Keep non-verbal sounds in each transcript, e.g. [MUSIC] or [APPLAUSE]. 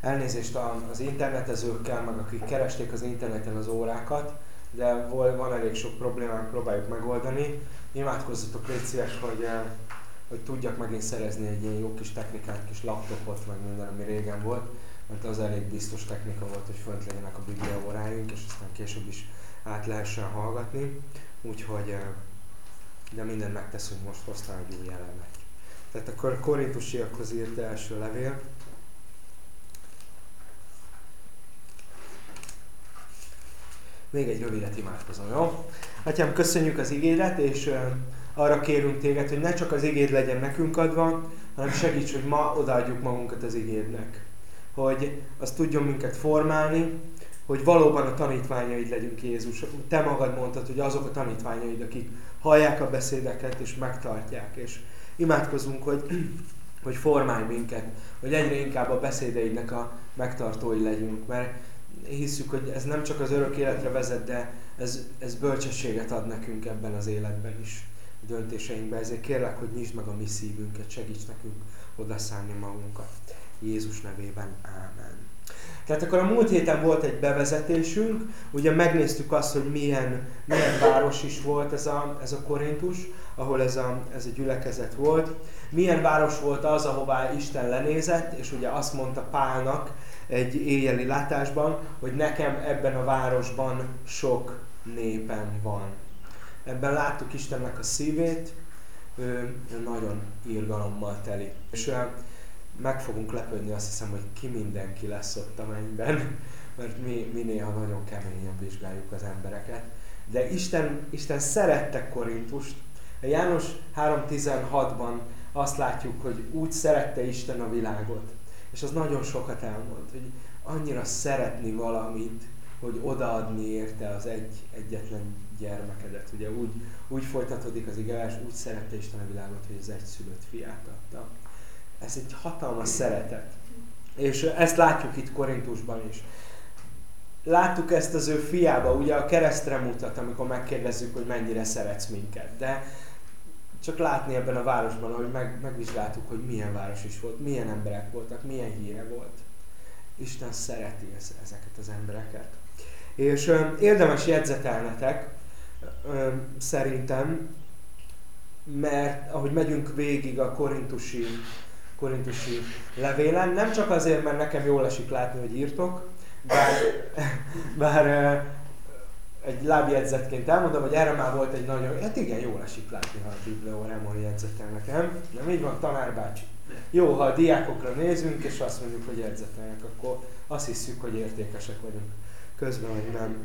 elnézést az internetezőkkel, meg akik keresték az interneten az órákat, de van elég sok problémánk, próbáljuk megoldani. Imádkozzatok, légy szíves, hogy, eh, hogy tudjak megint szerezni egy ilyen jó kis technikát, kis laptopot, meg minden, ami régen volt, mert az elég biztos technika volt, hogy fönt legyenek a biblia óráink, és aztán később is át lehessen hallgatni. Úgyhogy, eh, de mindent megteszünk most, hoztál egy új elemet. Tehát akkor Korintusiakhoz írt első levél, Még egy rövidet imádkozom, jó? Atyám, köszönjük az igédet, és arra kérünk téged, hogy ne csak az igéd legyen nekünk adva, hanem segíts, hogy ma odaadjuk magunkat az igédnek. Hogy azt tudjon minket formálni, hogy valóban a tanítványaid legyünk Jézus. Te magad mondtad, hogy azok a tanítványaid, akik hallják a beszédeket és megtartják. És imádkozunk, hogy, hogy formálj minket, hogy egyre inkább a beszédeidnek a megtartói legyünk. Mert hiszük, hogy ez nem csak az örök életre vezet, de ez, ez bölcsességet ad nekünk ebben az életben is, a döntéseinkben. Ezért kérlek, hogy nyisd meg a mi szívünket, segíts nekünk odaszállni magunkat. Jézus nevében. Ámen. Tehát akkor a múlt héten volt egy bevezetésünk, ugye megnéztük azt, hogy milyen, milyen város is volt ez a, ez a Korintus, ahol ez a, ez a gyülekezet volt. Milyen város volt az, ahová Isten lenézett, és ugye azt mondta Pálnak, egy éjjeli látásban, hogy nekem ebben a városban sok népem van. Ebben láttuk Istennek a szívét, ő, nagyon írgalommal teli. És meg fogunk lepődni, azt hiszem, hogy ki mindenki lesz ott a mennyben, mert mi, mi néha nagyon keményen vizsgáljuk az embereket. De Isten, Isten szerette Korintust. A János 3.16-ban azt látjuk, hogy úgy szerette Isten a világot, és az nagyon sokat elmond, hogy annyira szeretni valamit, hogy odaadni érte az egy, egyetlen gyermekedet. Ugye úgy, úgy folytatódik az igaz, úgy szerette Isten a világot, hogy az egyszülött fiát adta. Ez egy hatalmas szeretet. És ezt látjuk itt Korintusban is. Láttuk ezt az ő fiába, ugye a keresztre mutat, amikor megkérdezzük, hogy mennyire szeretsz minket. De csak látni ebben a városban, ahogy meg, megvizsgáltuk, hogy milyen város is volt, milyen emberek voltak, milyen híre volt. Isten szereti ezeket az embereket. És ö, érdemes jegyzetelnetek ö, szerintem, mert ahogy megyünk végig a korintusi, korintusi levélen, nem csak azért, mert nekem jól esik látni, hogy írtok, bár, [LAUGHS] bár egy lábjegyzetként elmondom, hogy erre már volt egy nagyon, hát igen, jól esik látni, ha a bibliórámon jegyzetel nekem. Nem így van, tanár bácsi. Jó, ha a diákokra nézünk, és azt mondjuk, hogy jegyzetelnek, akkor azt hiszük, hogy értékesek vagyunk. Közben, hogy nem.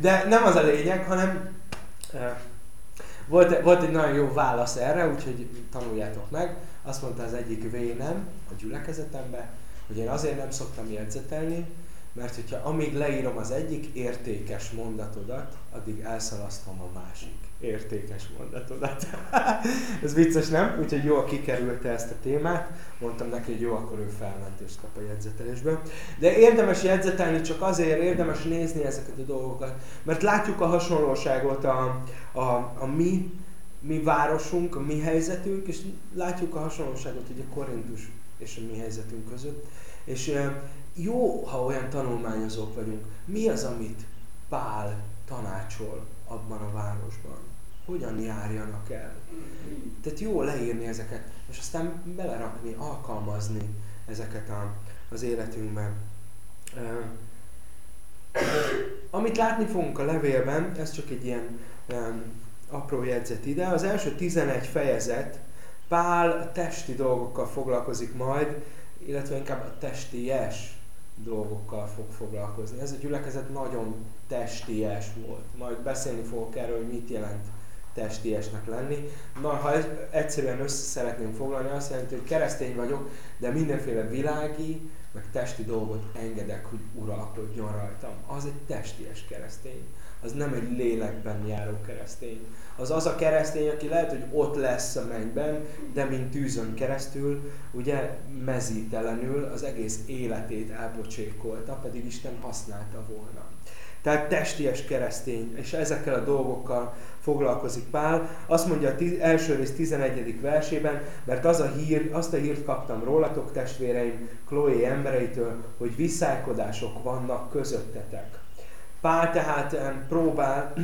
De nem az a lényeg, hanem volt, volt egy nagyon jó válasz erre, úgyhogy tanuljátok meg. Azt mondta az egyik vénem a gyülekezetembe, hogy én azért nem szoktam jegyzetelni, mert hogyha amíg leírom az egyik értékes mondatodat, addig elszalasztom a másik értékes mondatodat. [LAUGHS] Ez vicces, nem? Úgyhogy jól kikerülte ezt a témát. Mondtam neki, hogy jó, akkor ő felmentést kap a jegyzetelésből. De érdemes jegyzetelni, csak azért érdemes nézni ezeket a dolgokat. Mert látjuk a hasonlóságot a, a, a mi, mi városunk, a mi helyzetünk, és látjuk a hasonlóságot ugye Korintus és a mi helyzetünk között. És jó, ha olyan tanulmányozók vagyunk. Mi az, amit Pál tanácsol abban a városban? Hogyan járjanak el? Tehát jó leírni ezeket, és aztán belerakni, alkalmazni ezeket a, az életünkben. Amit látni fogunk a levélben, ez csak egy ilyen um, apró jegyzet ide, az első 11 fejezet Pál testi dolgokkal foglalkozik majd, illetve inkább a testies dolgokkal fog foglalkozni. Ez a gyülekezet nagyon testies volt. Majd beszélni fogok erről, hogy mit jelent testiesnek lenni. Na, ha egyszerűen össze szeretném foglalni, azt jelenti, hogy keresztény vagyok, de mindenféle világi, meg testi dolgot engedek, hogy uralkodjon rajtam. Az egy testies keresztény. Az nem egy lélekben járó keresztény. Az az a keresztény, aki lehet, hogy ott lesz a mennyben, de mint tűzön keresztül, ugye mezítelenül az egész életét elpocsékolta, pedig Isten használta volna. Tehát testies keresztény, és ezekkel a dolgokkal foglalkozik Pál. Azt mondja a tiz, első rész 11. versében, mert az a hír, azt a hírt kaptam rólatok, testvéreim, Chloe embereitől, hogy viszálykodások vannak közöttetek. Pál tehát próbál [CLEARS THROAT]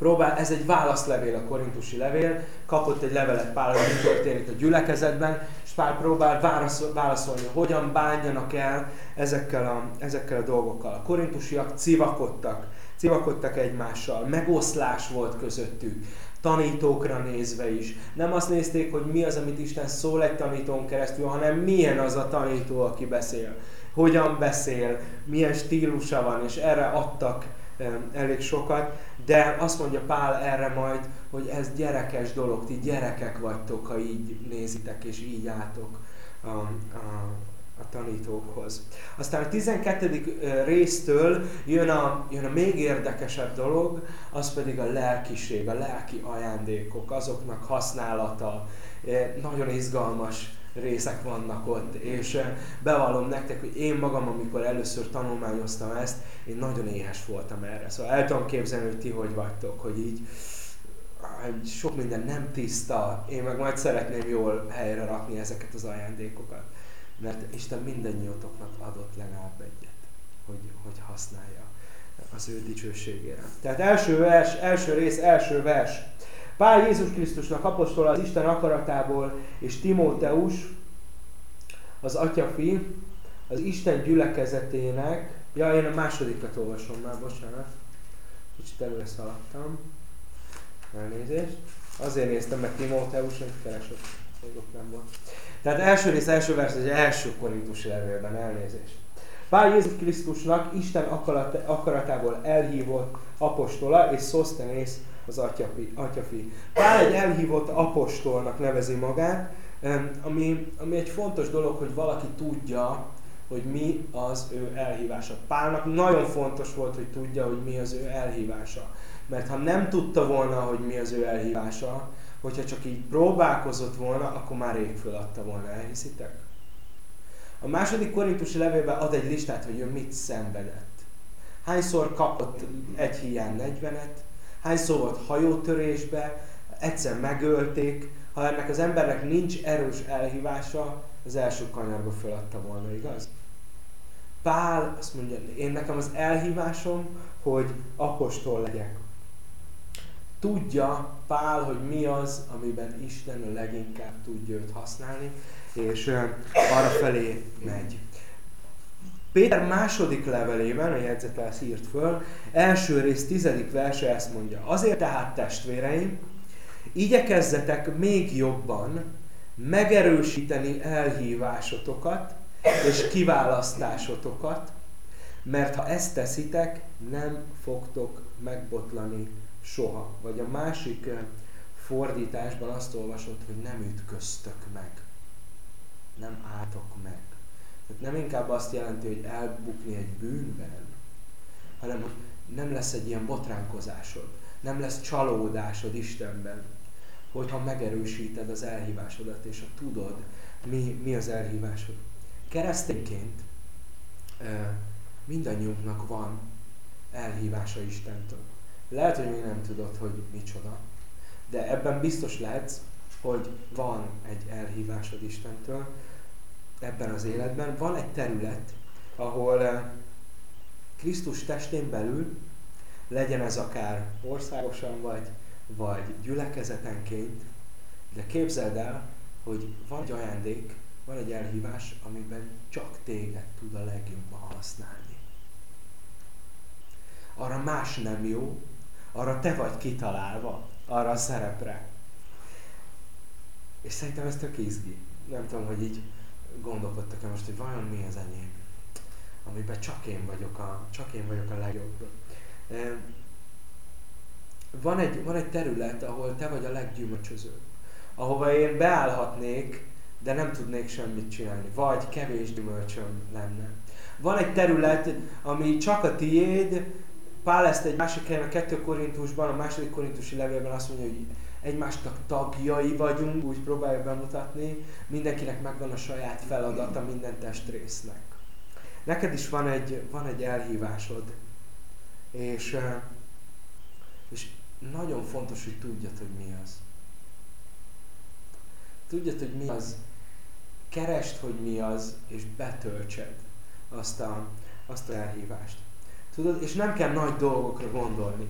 próbál, ez egy válaszlevél a korintusi levél, kapott egy levelet Pál, hogy mi történik a gyülekezetben, és Pál próbál válaszolni, hogyan bánjanak el ezekkel a, ezekkel a dolgokkal. A korintusiak civakodtak, civakodtak egymással, megoszlás volt közöttük, tanítókra nézve is. Nem azt nézték, hogy mi az, amit Isten szól egy tanítón keresztül, hanem milyen az a tanító, aki beszél. Hogyan beszél, milyen stílusa van, és erre adtak elég sokat, de azt mondja Pál erre majd, hogy ez gyerekes dolog, ti gyerekek vagytok, ha így nézitek és így álltok a, a, a tanítókhoz. Aztán a 12. résztől jön a, jön a még érdekesebb dolog, az pedig a lelkiség, a lelki ajándékok, azoknak használata. Nagyon izgalmas részek vannak ott, és bevallom nektek, hogy én magam, amikor először tanulmányoztam ezt, én nagyon éhes voltam erre. Szóval el tudom képzelni, hogy ti hogy vagytok, hogy így sok minden nem tiszta, én meg majd szeretném jól helyre rakni ezeket az ajándékokat. Mert Isten mindannyiótoknak adott legalább egyet, hogy, hogy használja az ő dicsőségére. Tehát első vers, első rész, első vers. Pál Jézus Krisztusnak apostol az Isten akaratából, és Timóteus, az atyafi, az Isten gyülekezetének, ja, én a másodikat olvasom már, bocsánat, kicsit előre szaladtam, elnézést, azért néztem meg Timóteus, még ott nem volt. Tehát első rész, első vers, az első korintus levélben, elnézést. Pál Jézus Krisztusnak Isten akaratából elhívott apostola, és Szosztenész az atyafi, atyafi. Pál egy elhívott apostolnak nevezi magát, ami, ami egy fontos dolog, hogy valaki tudja, hogy mi az ő elhívása. Pálnak nagyon fontos volt, hogy tudja, hogy mi az ő elhívása. Mert ha nem tudta volna, hogy mi az ő elhívása, hogyha csak így próbálkozott volna, akkor már rég föladta volna, elhiszitek? A második korintusi levélben ad egy listát, hogy ő mit szenvedett. Hányszor kapott egy hiány 40-et, hányszor volt hajótörésbe, egyszer megölték, ha ennek az embernek nincs erős elhívása, az első kanyarba föladta volna, igaz? Pál azt mondja, én nekem az elhívásom, hogy apostol legyek. Tudja Pál, hogy mi az, amiben Isten a leginkább tudja őt használni, és arra felé megy. Péter második levelében, a jegyzetelsz írt föl, első rész tizedik verse ezt mondja. Azért tehát testvéreim, igyekezzetek még jobban megerősíteni elhívásotokat és kiválasztásotokat, mert ha ezt teszitek, nem fogtok megbotlani soha. Vagy a másik eh, fordításban azt olvasod, hogy nem ütköztök meg. Nem álltok meg. Tehát nem inkább azt jelenti, hogy elbukni egy bűnben, hanem hogy nem lesz egy ilyen botránkozásod, nem lesz csalódásod Istenben, hogyha megerősíted az elhívásodat, és ha tudod, mi, mi az elhívásod. Keresztényként mindannyiunknak van elhívása Istentől. Lehet, hogy még nem tudod, hogy micsoda, de ebben biztos lehetsz, hogy van egy elhívásod Istentől ebben az életben. Van egy terület, ahol Krisztus testén belül, legyen ez akár országosan, vagy vagy gyülekezetenként, de képzeld el, hogy van egy ajándék, van egy elhívás, amiben csak téged tud a legjobban használni. Arra más nem jó, arra te vagy kitalálva, arra a szerepre. És szerintem ez tök izgi. Nem tudom, hogy így gondolkodtak-e most, hogy vajon mi az enyém, amiben csak én vagyok a, csak én vagyok a legjobb van egy, van egy terület, ahol te vagy a leggyümölcsözőbb. Ahova én beállhatnék, de nem tudnék semmit csinálni. Vagy kevés gyümölcsöm lenne. Van egy terület, ami csak a tiéd, Pál ezt egy másik helyen, a 2 Korintusban, a második korintusi levélben azt mondja, hogy egymásnak tagjai vagyunk, úgy próbálja bemutatni, mindenkinek megvan a saját feladata minden testrésznek. Neked is van egy, van egy elhívásod, És, és nagyon fontos, hogy tudjad, hogy mi az. Tudjad, hogy mi az. Keresd, hogy mi az, és betöltsed azt a, azt a elhívást. Tudod, és nem kell nagy dolgokra gondolni.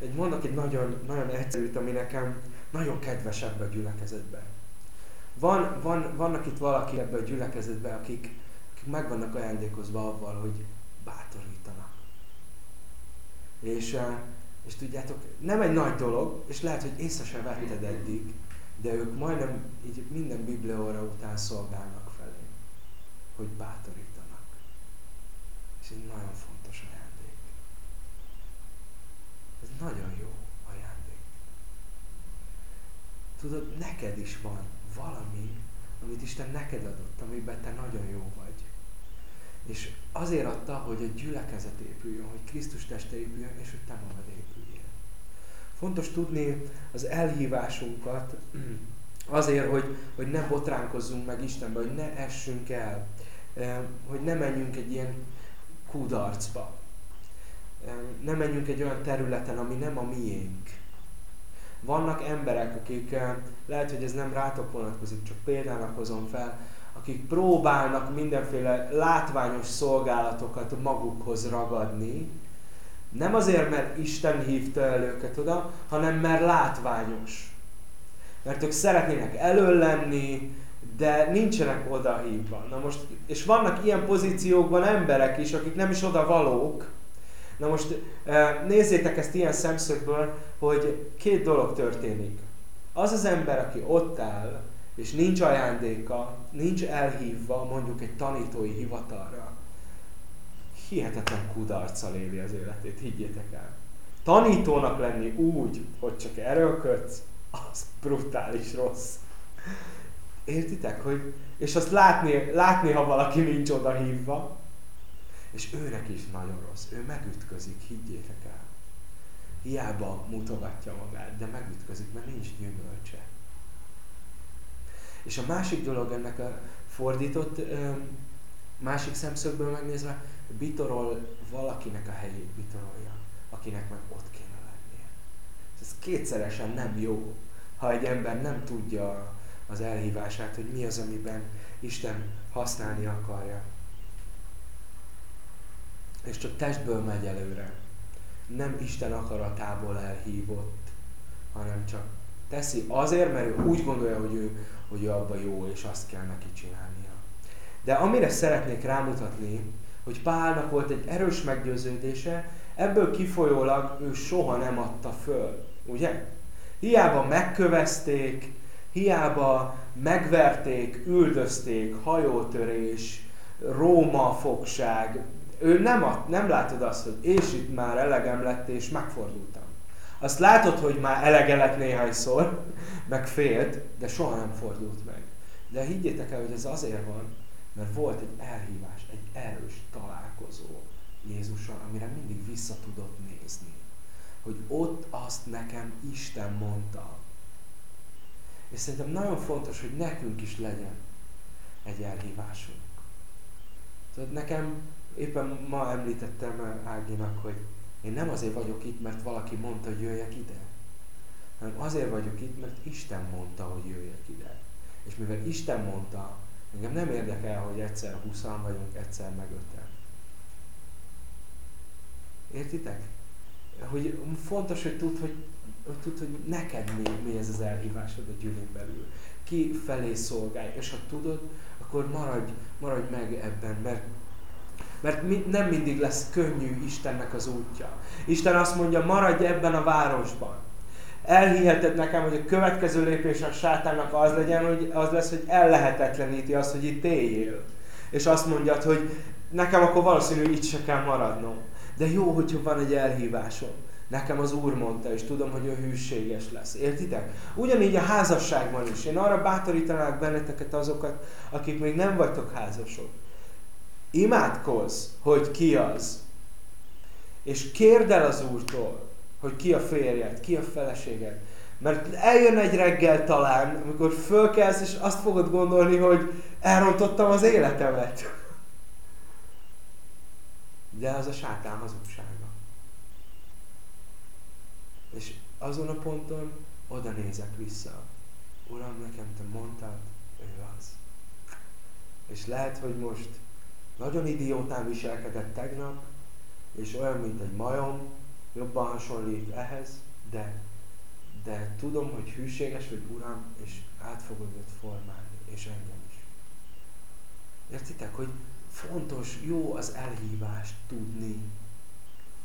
Egy, mondok egy nagyon, nagyon egyszerűt, ami nekem nagyon kedves ebbe a gyülekezetben. Van, van, vannak itt valaki ebbe a gyülekezetben, akik, akik meg vannak ajándékozva avval, hogy bátorítanak. És, és tudjátok, nem egy nagy dolog, és lehet, hogy észre sem vetted eddig, de ők majdnem így minden biblióra után szolgálnak felé, hogy bátorítanak. És ez nagyon fontos ajándék. Ez nagyon jó ajándék. Tudod, neked is van valami, amit Isten neked adott, amiben te nagyon jó vagy. És azért adta, hogy a gyülekezet épüljön, hogy Krisztus teste épüljön, és hogy te magad épüljél. Fontos tudni az elhívásunkat [CLEARS THROAT] azért, hogy, hogy ne botránkozzunk meg Istenbe, hogy ne essünk el, hogy ne menjünk egy ilyen kudarcba. Ne menjünk egy olyan területen, ami nem a miénk. Vannak emberek, akik, lehet, hogy ez nem rátok vonatkozik, csak példának hozom fel, akik próbálnak mindenféle látványos szolgálatokat magukhoz ragadni, nem azért, mert Isten hívta el őket oda, hanem mert látványos. Mert ők szeretnének elől lenni, de nincsenek oda hívva. Na most, és vannak ilyen pozíciókban emberek is, akik nem is oda valók. Na most eh, nézzétek ezt ilyen szemszögből, hogy két dolog történik. Az az ember, aki ott áll, és nincs ajándéka, nincs elhívva mondjuk egy tanítói hivatalra, hihetetlen kudarccal éli az életét, higgyétek el. Tanítónak lenni úgy, hogy csak erőlködsz, az brutális rossz. Értitek? Hogy, és azt látni, látni, ha valaki nincs oda hívva, és őnek is nagyon rossz. Ő megütközik, higgyétek el. Hiába mutogatja magát, de megütközik, mert nincs gyümölcse. És a másik dolog ennek a fordított, másik szemszögből megnézve, bitorol valakinek a helyét bitorolja, akinek meg ott kéne lennie. Ez kétszeresen nem jó, ha egy ember nem tudja az elhívását, hogy mi az, amiben Isten használni akarja. És csak testből megy előre. Nem Isten akaratából elhívott, hanem csak teszi azért, mert ő úgy gondolja, hogy ő, hogy ő abban jó, és azt kell neki csinálnia. De amire szeretnék rámutatni, hogy Pálnak volt egy erős meggyőződése, ebből kifolyólag ő soha nem adta föl. Ugye? Hiába megkövezték, hiába megverték, üldözték, hajótörés, Róma fogság. Ő nem, ad, nem látod azt, hogy és itt már elegem lett, és megfordultam. Azt látod, hogy már elege lett néhányszor, meg félt, de soha nem fordult meg. De higgyétek el, hogy ez azért van, mert volt egy elhívás, egy erős találkozó Jézussal, amire mindig vissza tudott nézni. Hogy ott azt nekem Isten mondta. És szerintem nagyon fontos, hogy nekünk is legyen egy elhívásunk. Tudod, nekem éppen ma említettem Áginak, hogy én nem azért vagyok itt, mert valaki mondta, hogy jöjjek ide, hanem azért vagyok itt, mert Isten mondta, hogy jöjjek ide. És mivel Isten mondta, engem nem érdekel, hogy egyszer huszan vagyunk, egyszer meg öten. Értitek? Hogy fontos, hogy tudd, hogy, hogy, tud, hogy neked mi, mi ez az elhívásod a gyűlén belül. Ki felé szolgálj, és ha tudod, akkor maradj, maradj meg ebben, mert mert nem mindig lesz könnyű Istennek az útja. Isten azt mondja, maradj ebben a városban. Elhiheted nekem, hogy a következő lépés a sátánnak az legyen, hogy az lesz, hogy ellehetetleníti azt, hogy itt éljél. És azt mondja, hogy nekem akkor valószínű itt se kell maradnom. De jó, hogyha van egy elhívásom. Nekem az Úr mondta, és tudom, hogy ő hűséges lesz. Értitek? Ugyanígy a házasságban is. Én arra bátorítanák benneteket azokat, akik még nem vagytok házasok. Imádkozz, hogy ki az. És kérd el az Úrtól, hogy ki a férjed, ki a feleséged. Mert eljön egy reggel talán, amikor fölkelsz, és azt fogod gondolni, hogy elrontottam az életemet. De az a sátán hazugsága. És azon a ponton oda nézek vissza. Uram, nekem te mondtad, ő az. És lehet, hogy most nagyon idiótán viselkedett tegnap, és olyan, mint egy majom, jobban hasonlít ehhez, de, de tudom, hogy hűséges vagy Uram, és át fogod őt formálni, és engem is. Értitek, hogy fontos, jó az elhívást tudni.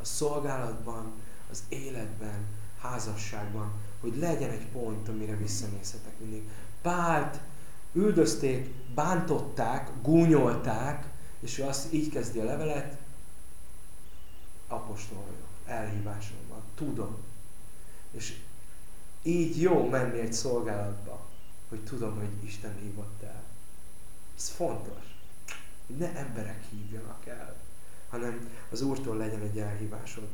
A szolgálatban, az életben, házasságban, hogy legyen egy pont, amire visszanézhetek mindig. Pált üldözték, bántották, gúnyolták, és ő azt így kezdi a levelet, apostol vagyok, elhívásom van, tudom. És így jó menni egy szolgálatba, hogy tudom, hogy Isten hívott el. Ez fontos. Hogy ne emberek hívjanak el, hanem az Úrtól legyen egy elhívásod.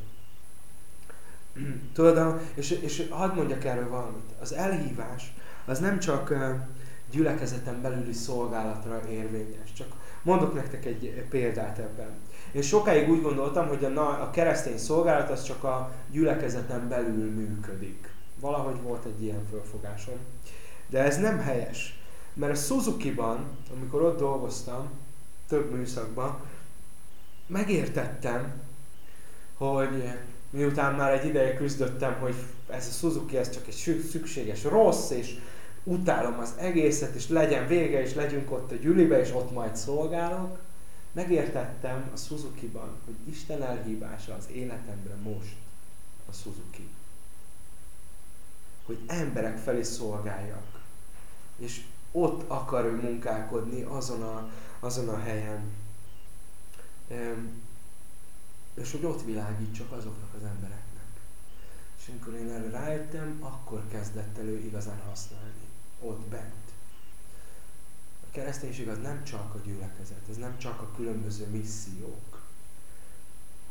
Tudod, és, és hadd mondjak erről valamit. Az elhívás az nem csak gyülekezeten belüli szolgálatra érvényes. Csak mondok nektek egy példát ebben. Én sokáig úgy gondoltam, hogy a, a keresztény szolgálat az csak a gyülekezeten belül működik. Valahogy volt egy ilyen fölfogásom. De ez nem helyes. Mert a Suzuki-ban, amikor ott dolgoztam, több műszakban, megértettem, hogy miután már egy ideje küzdöttem, hogy ez a Suzuki ez csak egy szükséges rossz, és utálom az egészet, és legyen vége, és legyünk ott a gyülibe, és ott majd szolgálok, megértettem a Suzuki-ban, hogy Isten elhívása az életemre most a Suzuki. Hogy emberek felé szolgáljak. És ott akar ő munkálkodni, azon a, azon a helyen. És hogy ott világítsak azoknak az embereknek. És amikor én erre rájöttem, akkor kezdett elő igazán használni ott bent. A kereszténység az nem csak a gyülekezet, ez nem csak a különböző missziók.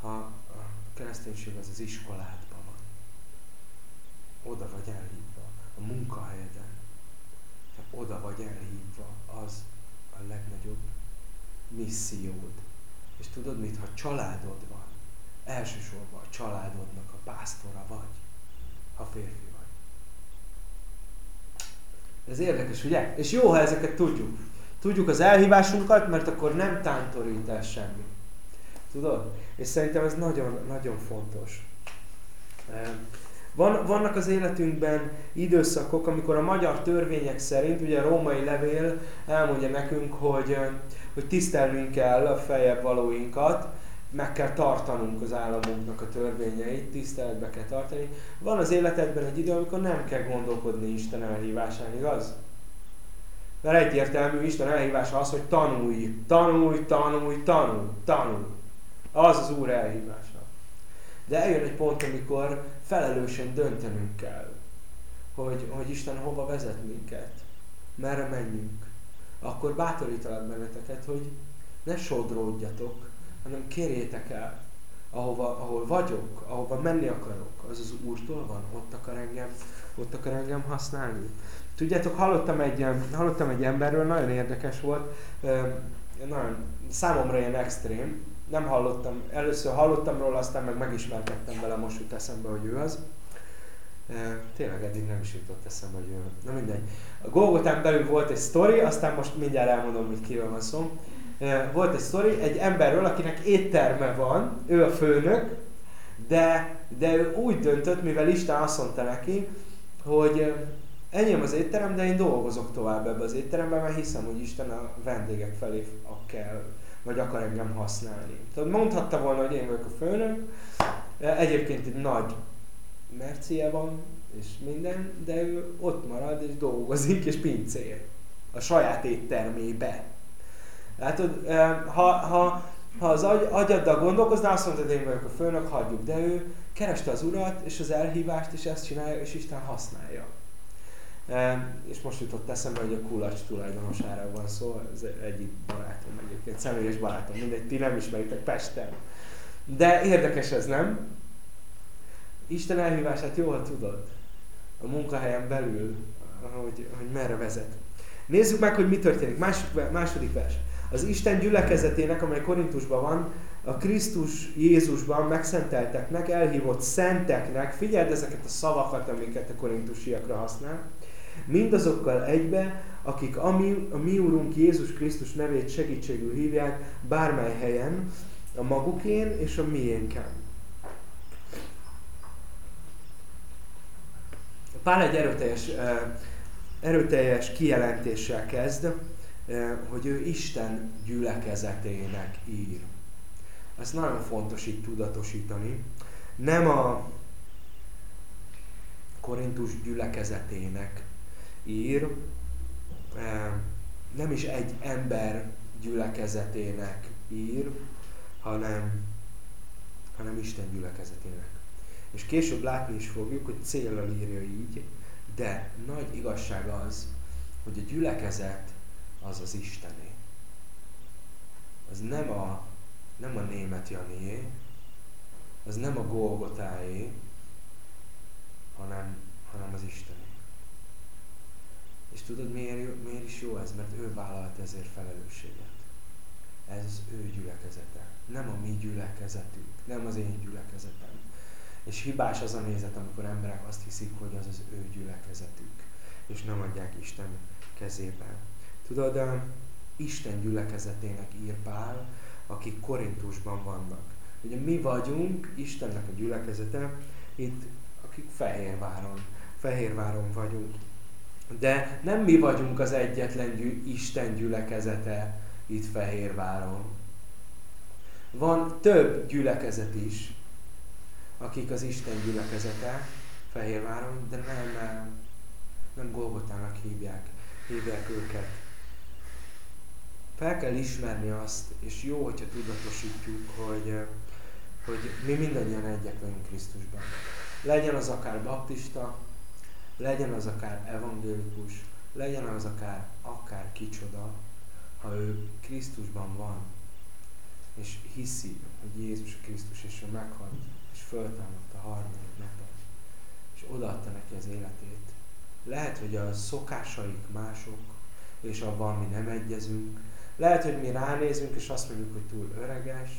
Ha a kereszténység az az iskoládban van, oda vagy elhívva, a munkahelyeden, ha oda vagy elhívva, az a legnagyobb missziód. És tudod mit, ha családod van, elsősorban a családodnak a pásztora vagy, ha férfi ez érdekes, ugye? És jó, ha ezeket tudjuk. Tudjuk az elhívásunkat, mert akkor nem tántorít el semmi. Tudod? És szerintem ez nagyon, nagyon fontos. Van, vannak az életünkben időszakok, amikor a magyar törvények szerint, ugye a római levél elmondja nekünk, hogy, hogy tisztelnünk kell a feljebb valóinkat, meg kell tartanunk az államunknak a törvényeit, tiszteletbe kell tartani. Van az életedben egy idő, amikor nem kell gondolkodni Isten elhívásán, igaz? Mert egyértelmű Isten elhívása az, hogy tanulj, tanulj, tanulj, tanulj, tanulj. Az az Úr elhívása. De eljön egy pont, amikor felelősen döntenünk kell, hogy, hogy Isten hova vezet minket, merre menjünk. Akkor bátorítalak benneteket, hogy ne sodródjatok, hanem kérjétek el, ahova, ahol vagyok, ahova menni akarok, az az Úrtól van, ott akar engem, ott akar engem használni. Tudjátok, hallottam egy, hallottam egy emberről, nagyon érdekes volt, nagyon, számomra ilyen extrém, nem hallottam, először hallottam róla, aztán meg megismerkedtem vele, most jut eszembe, hogy ő az. Tényleg eddig nem is jutott eszembe, hogy ő. Na mindegy. A Golgotán belül volt egy sztori, aztán most mindjárt elmondom, hogy kiről van szó volt egy sztori egy emberről, akinek étterme van, ő a főnök, de, de ő úgy döntött, mivel Isten azt mondta neki, hogy enyém az étterem, de én dolgozok tovább ebbe az étterembe, mert hiszem, hogy Isten a vendégek felé kell, vagy akar engem használni. Tehát mondhatta volna, hogy én vagyok a főnök, egyébként egy nagy mercie van, és minden, de ő ott marad, és dolgozik, és pincér a saját éttermébe. Látod, ha, ha, ha az agy, agyaddal gondolkoznál, azt mondtad, én vagyok a főnök, hagyjuk. De ő kereste az urat, és az elhívást, és ezt csinálja, és Isten használja. És most jutott eszembe, hogy a kulacs tulajdonosára van szó, ez egyik barátom egyébként, személyes barátom, mindegy, ti nem ismeritek Pesten. De érdekes ez, nem? Isten elhívását jól tudod. A munkahelyen belül, hogy, hogy merre vezet. Nézzük meg, hogy mi történik. Második, második vers. Az Isten gyülekezetének, amely Korintusban van, a Krisztus Jézusban megszentelteknek, elhívott szenteknek, figyeld ezeket a szavakat, amiket a korintusiakra használ, mindazokkal egybe, akik a mi, a mi Úrunk Jézus Krisztus nevét segítségül hívják bármely helyen, a magukén és a miénken. Pál egy erőteljes, erőteljes kijelentéssel kezd, hogy ő Isten gyülekezetének ír. Ezt nagyon fontos itt tudatosítani. Nem a Korintus gyülekezetének ír, nem is egy ember gyülekezetének ír, hanem, hanem Isten gyülekezetének. És később látni is fogjuk, hogy célra írja így, de nagy igazság az, hogy a gyülekezet az az Istené. Az nem a, nem a német Janié, az nem a Golgotáé, hanem, hanem az Istené. És tudod miért, miért is jó ez? Mert ő vállalt ezért felelősséget. Ez az ő gyülekezete. Nem a mi gyülekezetünk, nem az én gyülekezetem. És hibás az a nézet, amikor emberek azt hiszik, hogy az az ő gyülekezetük, és nem adják Isten kezébe. Tudod, Isten gyülekezetének ír Pál, akik Korintusban vannak. Ugye mi vagyunk Istennek a gyülekezete, itt akik Fehérváron, Fehérváron vagyunk. De nem mi vagyunk az egyetlen gyű, Isten gyülekezete itt Fehérváron. Van több gyülekezet is, akik az Isten gyülekezete Fehérváron, de nem, nem Golgotának hívják, hívják őket. Fel kell ismerni azt, és jó, hogyha tudatosítjuk, hogy, hogy mi mindannyian egyek vagyunk Krisztusban. Legyen az akár baptista, legyen az akár evangélikus, legyen az akár akár kicsoda, ha ő Krisztusban van, és hiszi, hogy Jézus Krisztus, és ő meghalt, és föltámadt a harmadik napon, és odaadta neki az életét. Lehet, hogy a szokásaik mások, és abban mi nem egyezünk. Lehet, hogy mi ránézünk, és azt mondjuk, hogy túl öreges,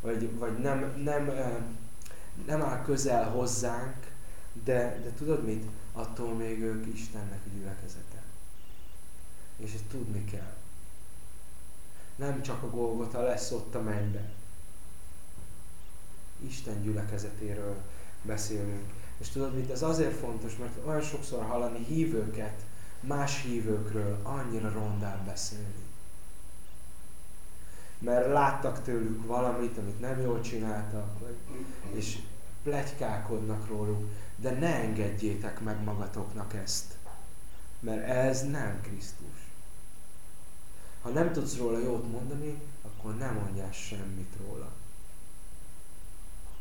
vagy, vagy nem, nem, nem áll közel hozzánk, de, de tudod mit? Attól még ők Istennek a gyülekezete. És ezt tudni kell. Nem csak a Golgota lesz ott a mennyben. Isten gyülekezetéről beszélünk. És tudod mit, ez azért fontos, mert olyan sokszor hallani hívőket, más hívőkről annyira rondán beszélni. Mert láttak tőlük valamit, amit nem jól csináltak, és plegykálkodnak róluk, de ne engedjétek meg magatoknak ezt, mert ez nem Krisztus. Ha nem tudsz róla jót mondani, akkor nem mondjál semmit róla.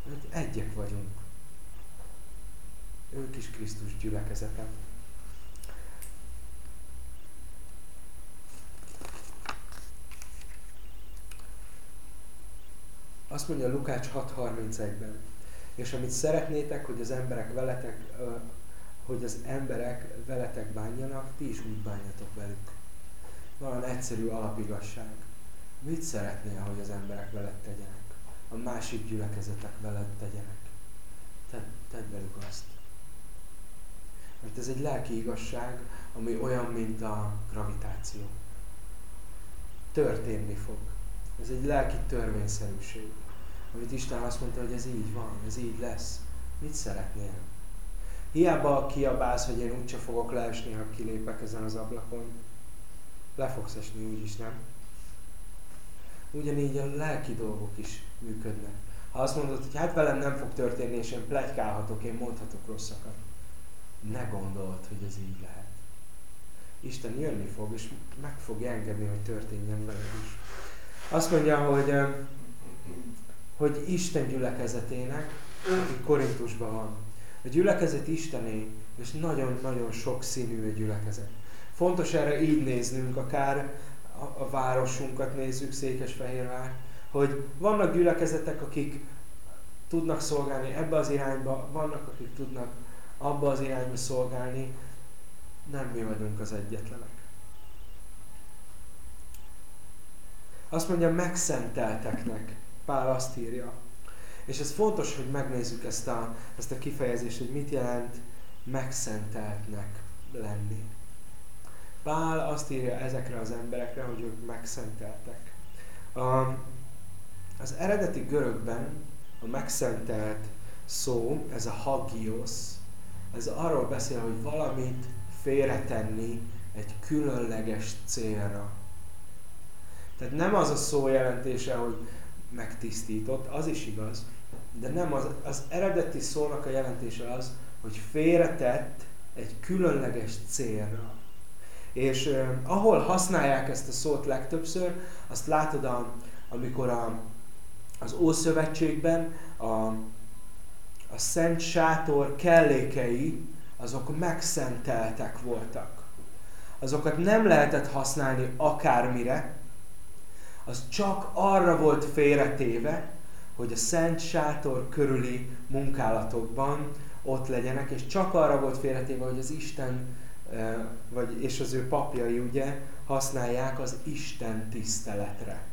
Hogy egyek vagyunk. Ők is Krisztus gyülekezete. Azt mondja Lukács 6.31-ben, és amit szeretnétek, hogy az emberek veletek, hogy az emberek veletek bánjanak, ti is úgy bánjatok velük. Nagyon egyszerű alapigasság. Mit szeretnél, hogy az emberek veled tegyenek? A másik gyülekezetek veled tegyenek. Tedd, tedd velük azt. Mert ez egy lelki igazság, ami olyan, mint a gravitáció. Történni fog. Ez egy lelki törvényszerűség. Amit Isten azt mondta, hogy ez így van, ez így lesz. Mit szeretnél? Hiába kiabálsz, hogy én úgyse fogok leesni, ha kilépek ezen az ablakon. Le fogsz esni úgyis, nem? Ugyanígy a lelki dolgok is működnek. Ha azt mondod, hogy hát velem nem fog történni, és én plegykálhatok, én mondhatok rosszakat, ne gondold, hogy ez így lehet. Isten jönni fog, és meg fog engedni, hogy történjen veled is. Azt mondja, hogy, hogy Isten gyülekezetének, aki Korintusban van. A gyülekezet Istené, és nagyon-nagyon sok színű a gyülekezet. Fontos erre így néznünk, akár a, a városunkat nézzük, Székesfehérvár, hogy vannak gyülekezetek, akik tudnak szolgálni ebbe az irányba, vannak, akik tudnak abba az irányba szolgálni, nem mi vagyunk az egyetlenek. Azt mondja, megszentelteknek. Pál azt írja. És ez fontos, hogy megnézzük ezt a, ezt a kifejezést, hogy mit jelent megszenteltnek lenni. Pál azt írja ezekre az emberekre, hogy ők megszenteltek. A, az eredeti görögben a megszentelt szó, ez a hagios, ez arról beszél, hogy valamit félretenni egy különleges célra. Tehát nem az a szó jelentése, hogy megtisztított, az is igaz, de nem az, az eredeti szónak a jelentése az, hogy félretett egy különleges célra. És eh, ahol használják ezt a szót legtöbbször, azt látod, a, amikor a, az Ószövetségben a, a Szent Sátor kellékei, azok megszenteltek voltak. Azokat nem lehetett használni akármire, az csak arra volt félretéve, hogy a Szent Sátor körüli munkálatokban ott legyenek, és csak arra volt félretéve, hogy az Isten vagy, és az ő papjai ugye használják az Isten tiszteletre.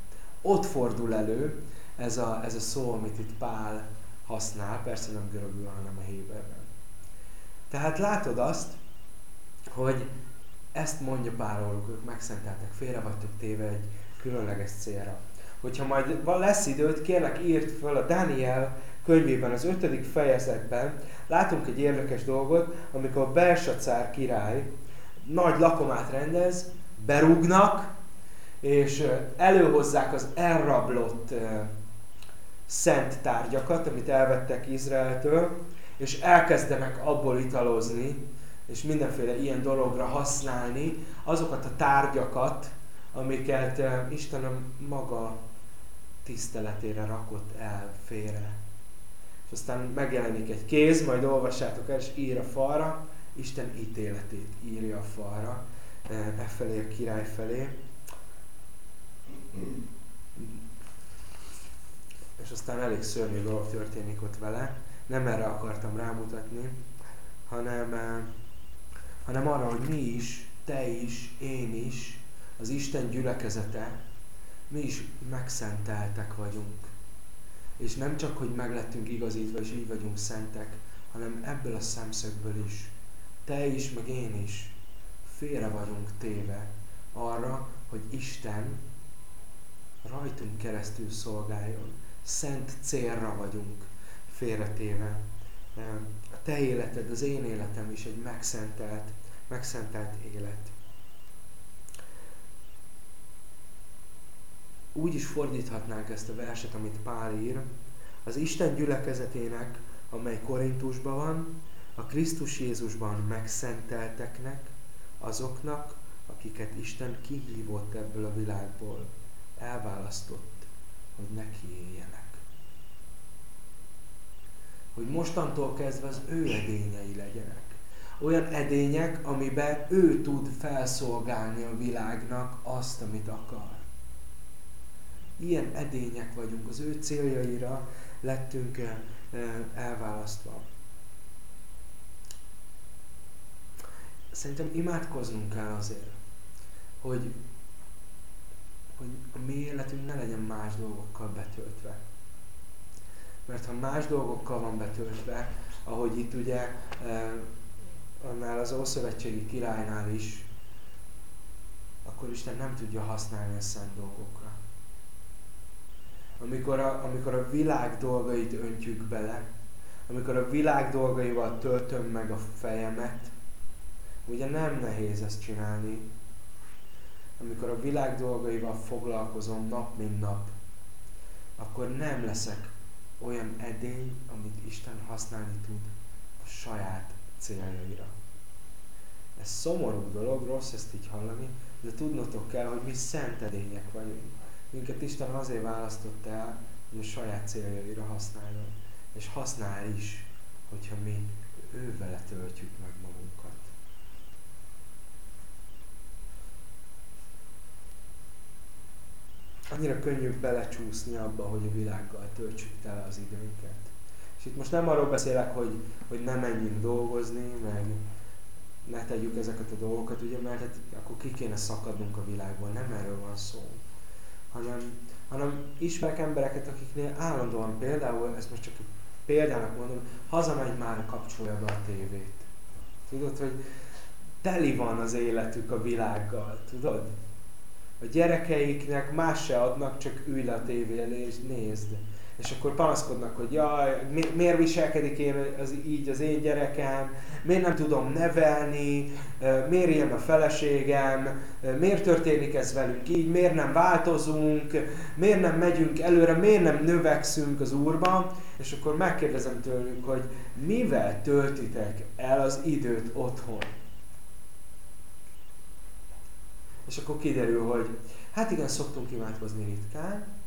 Ott fordul elő ez a, ez a szó, amit itt Pál használ, persze nem görögül, hanem a héberben. Tehát látod azt, hogy ezt mondja Pál róluk, ők megszenteltek, félre vagytok téve egy különleges célra. Hogyha majd lesz időt, kérlek írd föl a Daniel könyvében, az ötödik fejezetben látunk egy érdekes dolgot, amikor Belsacár király nagy lakomát rendez, berúgnak, és előhozzák az elrablott szent tárgyakat, amit elvettek Izraeltől, és elkezdenek abból italozni, és mindenféle ilyen dologra használni azokat a tárgyakat, amiket Istenem maga tiszteletére rakott el félre. És aztán megjelenik egy kéz, majd olvassátok el, és ír a falra, Isten ítéletét írja a falra, e felé a király felé. És aztán elég szörnyű dolog történik ott vele. Nem erre akartam rámutatni, hanem, hanem arra, hogy mi is, te is, én is, az Isten gyülekezete, mi is megszenteltek vagyunk. És nem csak, hogy meglettünk igazítva, és így vagyunk szentek, hanem ebből a szemszögből is. Te is, meg én is félre vagyunk téve arra, hogy Isten rajtunk keresztül szolgáljon. Szent célra vagyunk félretéve. A te életed, az én életem is egy megszentelt, megszentelt élet. Úgy is fordíthatnánk ezt a verset, amit Pál ír, az Isten gyülekezetének, amely Korintusban van, a Krisztus Jézusban megszentelteknek, azoknak, akiket Isten kihívott ebből a világból, elválasztott, hogy neki éljenek. Hogy mostantól kezdve az ő edényei legyenek. Olyan edények, amiben ő tud felszolgálni a világnak azt, amit akar ilyen edények vagyunk, az ő céljaira lettünk eh, eh, elválasztva. Szerintem imádkoznunk kell azért, hogy, hogy a mi életünk ne legyen más dolgokkal betöltve. Mert ha más dolgokkal van betöltve, ahogy itt ugye eh, annál az Ószövetségi királynál is, akkor Isten nem tudja használni a szent dolgokra amikor a, amikor a világ dolgait öntjük bele, amikor a világ dolgaival töltöm meg a fejemet, ugye nem nehéz ezt csinálni, amikor a világ dolgaival foglalkozom nap mint nap, akkor nem leszek olyan edény, amit Isten használni tud a saját céljaira. Ez szomorú dolog, rossz ezt így hallani, de tudnotok kell, hogy mi szent edények vagyunk. Minket Isten azért választott el, hogy a saját céljaira használjon. És használ is, hogyha mi ő vele töltjük meg magunkat. Annyira könnyű belecsúszni abba, hogy a világgal töltsük tele az időnket. És itt most nem arról beszélek, hogy, hogy ne menjünk dolgozni, meg ne tegyük ezeket a dolgokat, ugye, mert hát akkor ki kéne szakadnunk a világból. Nem erről van szó hanem, hanem ismerek embereket, akiknél állandóan például, ezt most csak példának mondom, hazamegy már kapcsolja be a tévét. Tudod, hogy teli van az életük a világgal, tudod? A gyerekeiknek más se adnak, csak ülj a tévé elé és nézd. És akkor panaszkodnak, hogy jaj, mi, miért viselkedik én az, így az én gyerekem, miért nem tudom nevelni, miért ilyen a feleségem, miért történik ez velünk így, miért nem változunk, miért nem megyünk előre, miért nem növekszünk az Úrban, és akkor megkérdezem tőlük, hogy mivel töltitek el az időt otthon? És akkor kiderül, hogy hát igen, szoktunk imádkozni ritkán,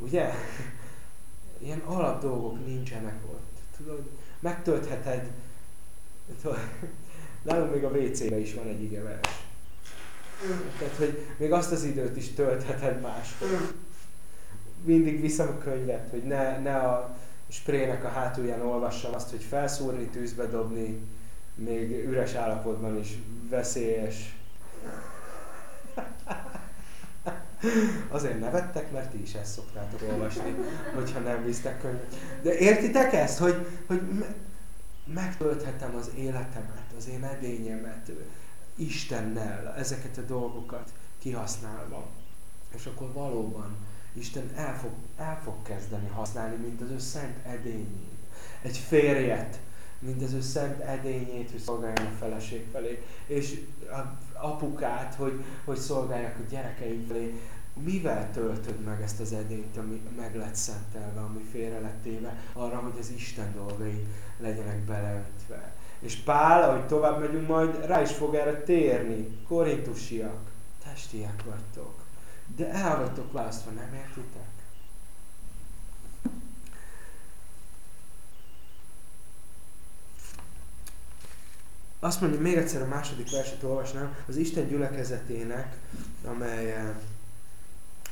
ugye? Ilyen alap dolgok nincsenek ott. Tudod, megtöltheted, nálunk még a WC-be is van egy igevers. Tehát, hogy még azt az időt is töltheted más. Mindig viszem a könyvet, hogy ne, ne a sprének a hátulján olvassam azt, hogy felszúrni, tűzbe dobni, még üres állapotban is veszélyes. Azért nevettek, mert ti is ezt szoktátok olvasni, hogyha nem visztek könyvet. De értitek ezt, hogy, hogy megtölthetem az életemet, az én edényemet Istennel, ezeket a dolgokat kihasználva. És akkor valóban Isten el fog, el fog kezdeni használni, mint az ő szent edényét. Egy férjet, mint az ő szent edényét, hogy szolgáljon a feleség felé, és apukát, hogy, hogy szolgálják a gyerekeim felé. Mivel töltöd meg ezt az edényt, ami meg lett szentelve, ami félre lett téve, arra, hogy az Isten dolgai legyenek beleöntve. És Pál, ahogy tovább megyünk, majd rá is fog erre térni. Korintusiak, testiek vagytok. De el vagytok választva, nem értitek? Azt mondja, még egyszer a második verset olvasnám, az Isten gyülekezetének, amely, eh,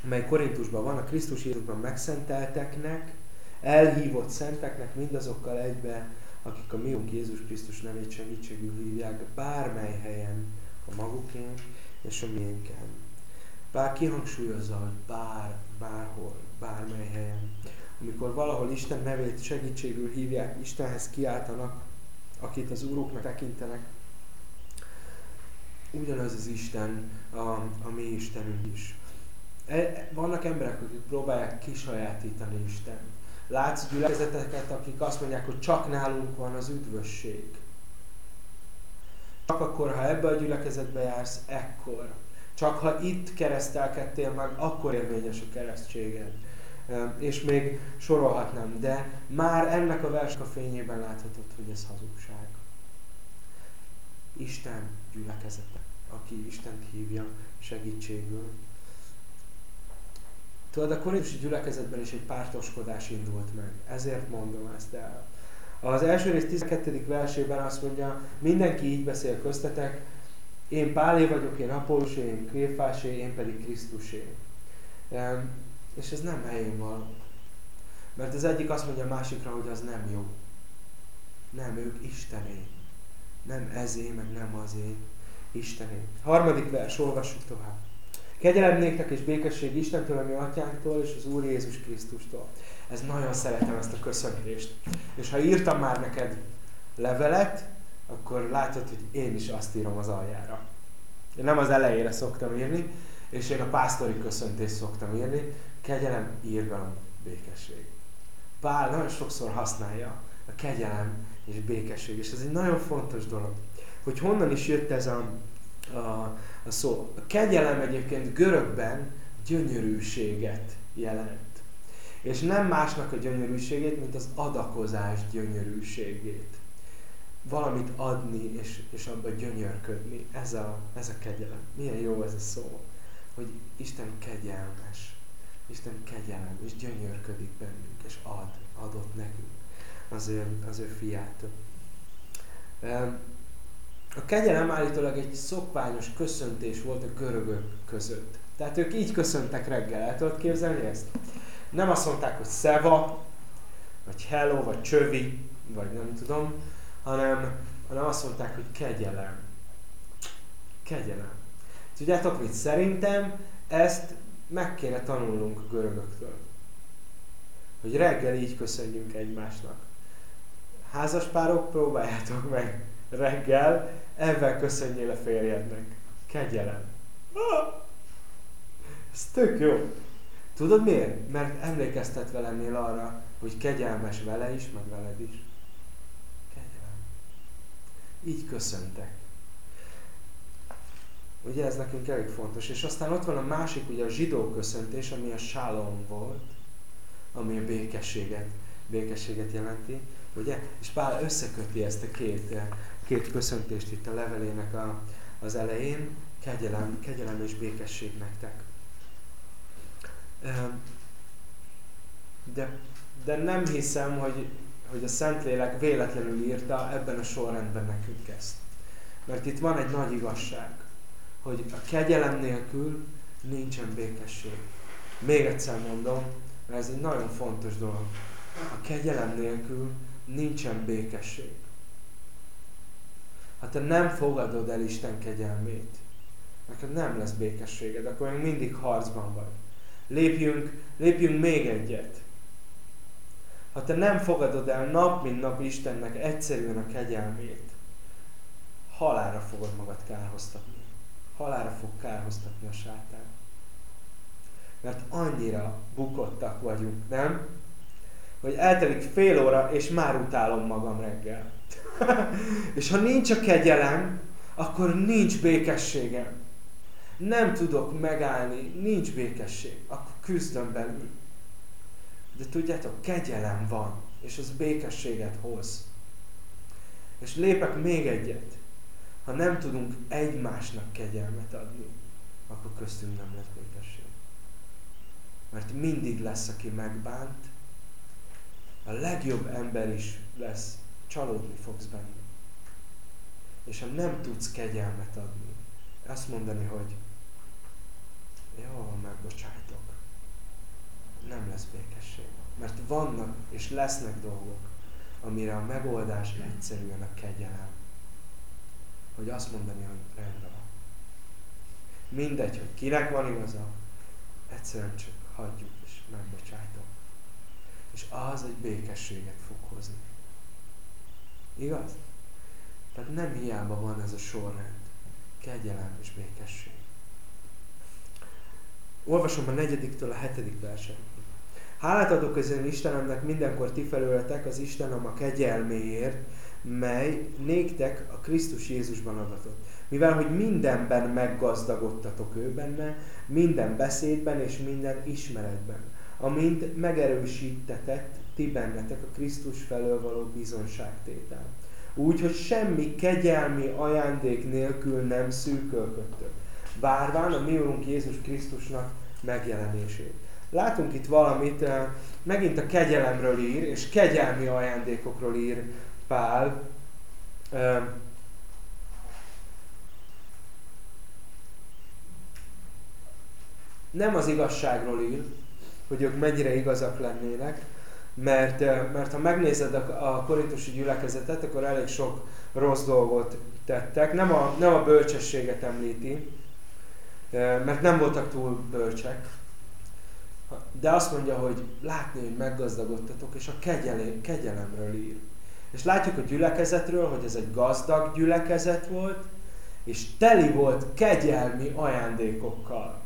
amely Korintusban van, a Krisztus Jézusban megszentelteknek, elhívott szenteknek, mindazokkal egybe, akik a miunk Jézus Krisztus nevét segítségül hívják bármely helyen, a magukén és a miénken. Bár kihangsúlyozza, hogy bár, bárhol, bármely helyen. Amikor valahol Isten nevét segítségül hívják, Istenhez kiáltanak, akit az úroknak tekintenek, ugyanaz az Isten, a, a mi Istenünk is. E, vannak emberek, akik próbálják kisajátítani Istent. Látsz gyülekezeteket, akik azt mondják, hogy csak nálunk van az üdvösség. Csak akkor, ha ebbe a gyülekezetbe jársz, ekkor. Csak ha itt keresztelkedtél meg, akkor érvényes a keresztséged és még sorolhatnám, de már ennek a versnek a fényében láthatod, hogy ez hazugság. Isten gyülekezete, aki Istent hívja segítségül. Tudod, a korintusi gyülekezetben is egy pártoskodás indult meg. Ezért mondom ezt el. Az első rész 12. versében azt mondja, mindenki így beszél köztetek, én Pálé vagyok, én Apollosé, én Kéfásé, én pedig Krisztusé. És ez nem helyén való. Mert az egyik azt mondja a másikra, hogy az nem jó. Nem, ők Istené. Nem ezé, meg nem azé. Istené. Harmadik vers, olvassuk tovább. Kegyelem néktek és békesség Istentől, ami atyánktól és az Úr Jézus Krisztustól. Ez nagyon szeretem ezt a köszöntést. És ha írtam már neked levelet, akkor látod, hogy én is azt írom az aljára. Én nem az elejére szoktam írni, és én a pásztori köszöntést szoktam írni, Kegyelem, írgalom, békesség. Pál nagyon sokszor használja a kegyelem és békesség, és ez egy nagyon fontos dolog. Hogy honnan is jött ez a, a, a szó. A kegyelem egyébként görögben gyönyörűséget jelent. És nem másnak a gyönyörűségét, mint az adakozás gyönyörűségét. Valamit adni és, és abban gyönyörködni. Ez a, ez a kegyelem. Milyen jó ez a szó. Hogy Isten kegyelmes. Isten kegyelem, és gyönyörködik bennünk, és ad, adott nekünk az ő, az ő fiát. A kegyelem állítólag egy szokványos köszöntés volt a görögök között. Tehát ők így köszöntek reggel, el tudod képzelni ezt? Nem azt mondták, hogy szeva, vagy hello, vagy csövi, vagy nem tudom, hanem, hanem azt mondták, hogy kegyelem. Kegyelem. Tudjátok mit? Szerintem ezt meg kéne tanulnunk a görögöktől. Hogy reggel így köszönjünk egymásnak. Házaspárok, próbáljátok meg reggel, ebben köszönjél a férjednek. Kegyelem. Ah! Ez tök jó. Tudod miért? Mert emlékeztetve lennél arra, hogy kegyelmes vele is, meg veled is. Kegyelem. Így köszöntek. Ugye ez nekünk elég fontos. És aztán ott van a másik, ugye a zsidó köszöntés, ami a shalom volt, ami a békességet, békességet jelenti. Ugye? És Pál összeköti ezt a két, két köszöntést itt a levelének a, az elején. Kegyelem, kegyelem és békesség nektek. De, de nem hiszem, hogy, hogy a Szentlélek véletlenül írta ebben a sorrendben nekünk ezt. Mert itt van egy nagy igazság, hogy a kegyelem nélkül nincsen békesség. Még egyszer mondom, mert ez egy nagyon fontos dolog. A kegyelem nélkül nincsen békesség. Ha te nem fogadod el Isten kegyelmét, neked nem lesz békességed, akkor még mindig harcban vagy lépjünk, lépjünk még egyet. Ha te nem fogadod el nap mint nap Istennek egyszerűen a kegyelmét, halára fogod magad kárhoztatni. Halára fog kárhoztatni a sátán. Mert annyira bukottak vagyunk, nem? Hogy eltelik fél óra, és már utálom magam reggel. [LAUGHS] és ha nincs a kegyelem, akkor nincs békességem nem tudok megállni, nincs békesség, akkor küzdöm belül. De tudjátok, kegyelem van, és az békességet hoz. És lépek még egyet. Ha nem tudunk egymásnak kegyelmet adni, akkor köztünk nem lesz békesség. Mert mindig lesz, aki megbánt, a legjobb ember is lesz, csalódni fogsz benne. És ha nem tudsz kegyelmet adni, azt mondani, hogy jó, megbocsájtok. Nem lesz békesség. Mert vannak és lesznek dolgok, amire a megoldás egyszerűen a kegyelem. Hogy azt mondani, hogy rendben van. Mindegy, hogy kinek van igaza, egyszerűen csak hagyjuk és megbocsájtok. És az egy békességet fog hozni. Igaz? Tehát nem hiába van ez a sorrend. Kegyelem és békesség. Olvasom a negyediktől a hetedik verset. Hálát adok az én Istenemnek mindenkor ti felőletek az Istenem a kegyelméért, mely néktek a Krisztus Jézusban adatott. Mivel, hogy mindenben meggazdagodtatok ő benne, minden beszédben és minden ismeretben, amint megerősítetett ti bennetek a Krisztus felől való bizonságtétel. Úgy, hogy semmi kegyelmi ajándék nélkül nem szűkölködtök várván a mi Urunk Jézus Krisztusnak megjelenését. Látunk itt valamit, eh, megint a kegyelemről ír, és kegyelmi ajándékokról ír Pál. Nem az igazságról ír, hogy ők mennyire igazak lennének, mert, mert ha megnézed a, a korintusi gyülekezetet, akkor elég sok rossz dolgot tettek. Nem a, nem a bölcsességet említi, mert nem voltak túl bölcsek. De azt mondja, hogy látni, hogy meggazdagodtatok, és a kegyelem, kegyelemről ír. És látjuk a gyülekezetről, hogy ez egy gazdag gyülekezet volt, és teli volt kegyelmi ajándékokkal.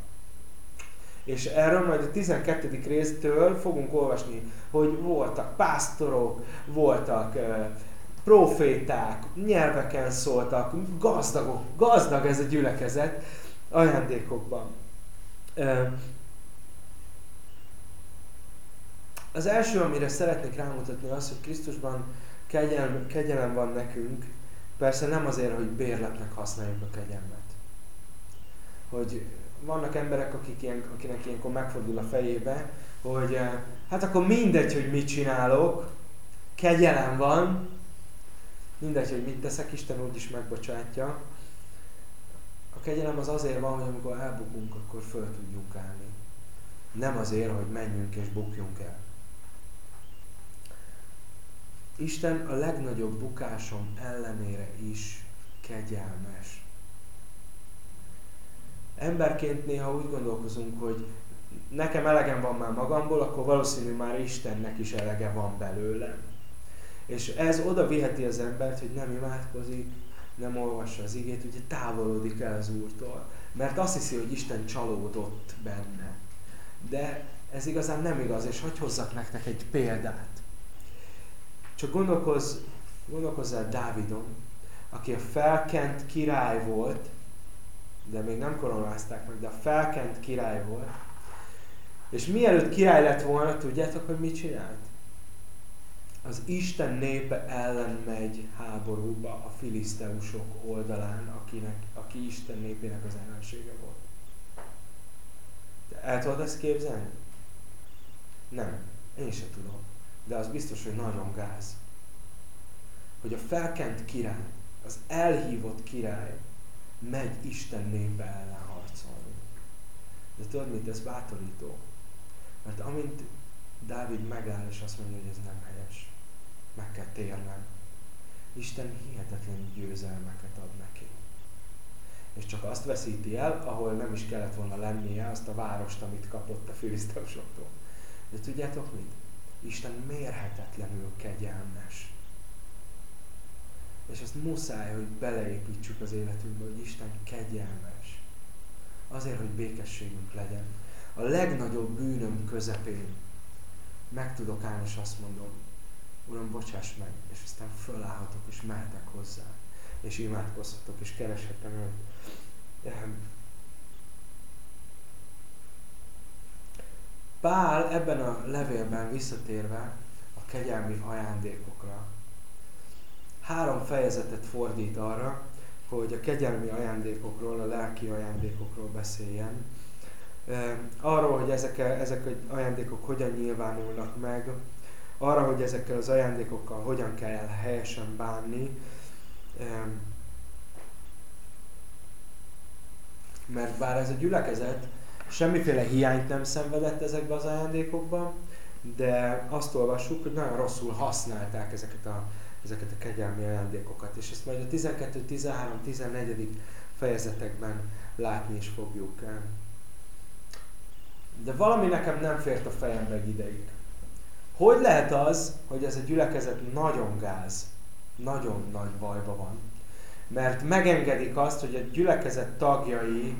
És erről majd a 12. résztől fogunk olvasni, hogy voltak pásztorok, voltak uh, proféták, nyelveken szóltak, gazdagok, gazdag ez a gyülekezet, ajándékokban. Az első, amire szeretnék rámutatni, az, hogy Krisztusban kegyelem, kegyelem van nekünk, persze nem azért, hogy bérletnek használjuk a kegyelmet. Hogy vannak emberek, akik ilyen, akinek ilyenkor megfordul a fejébe, hogy hát akkor mindegy, hogy mit csinálok, kegyelem van, mindegy, hogy mit teszek, Isten úgyis megbocsátja kegyelem az azért van, hogy amikor elbukunk, akkor föl tudjunk állni. Nem azért, hogy menjünk és bukjunk el. Isten a legnagyobb bukásom ellenére is kegyelmes. Emberként néha úgy gondolkozunk, hogy nekem elegem van már magamból, akkor valószínű már Istennek is elege van belőlem. És ez oda viheti az embert, hogy nem imádkozik, nem olvassa az igét, ugye távolodik el az Úrtól. Mert azt hiszi, hogy Isten csalódott benne. De ez igazán nem igaz, és hogy hozzak nektek egy példát. Csak gondolkozz, gondolkozz el Dávidon, aki a felkent király volt, de még nem koronázták meg, de a felkent király volt, és mielőtt király lett volna, tudjátok, hogy mit csinált? Az Isten népe ellen megy háborúba a filiszteusok oldalán, akinek, aki Isten népének az ellensége volt. De el tudod ezt képzelni? Nem. Én se tudom. De az biztos, hogy nagyon gáz. Hogy a felkent király, az elhívott király megy Isten népe ellen harcolni. De tudod mit? Ez bátorító. Mert amint Dávid megáll és azt mondja, hogy ez nem helyes, meg kell térnem, Isten hihetetlen győzelmeket ad neki. És csak azt veszíti el, ahol nem is kellett volna lennie, azt a várost, amit kapott a filiszteusoktól. De tudjátok mit? Isten mérhetetlenül kegyelmes. És ezt muszáj, hogy beleépítsük az életünkbe, hogy Isten kegyelmes. Azért, hogy békességünk legyen a legnagyobb bűnöm közepén meg tudok állni, és azt mondom, Uram, bocsáss meg, és aztán fölállhatok, és mehetek hozzá, és imádkozhatok, és kereshetem őt. Pál ebben a levélben visszatérve a kegyelmi ajándékokra, három fejezetet fordít arra, hogy a kegyelmi ajándékokról, a lelki ajándékokról beszéljen, arról, hogy ezek, ezek az ajándékok hogyan nyilvánulnak meg, arra, hogy ezekkel az ajándékokkal hogyan kell helyesen bánni, mert bár ez a gyülekezet semmiféle hiányt nem szenvedett ezekben az ajándékokban, de azt olvassuk, hogy nagyon rosszul használták ezeket a, ezeket a kegyelmi ajándékokat. És ezt majd a 12, 13, 14. fejezetekben látni is fogjuk. De valami nekem nem fért a fejembe egy ideig. Hogy lehet az, hogy ez a gyülekezet nagyon gáz, nagyon nagy bajba van? Mert megengedik azt, hogy a gyülekezet tagjai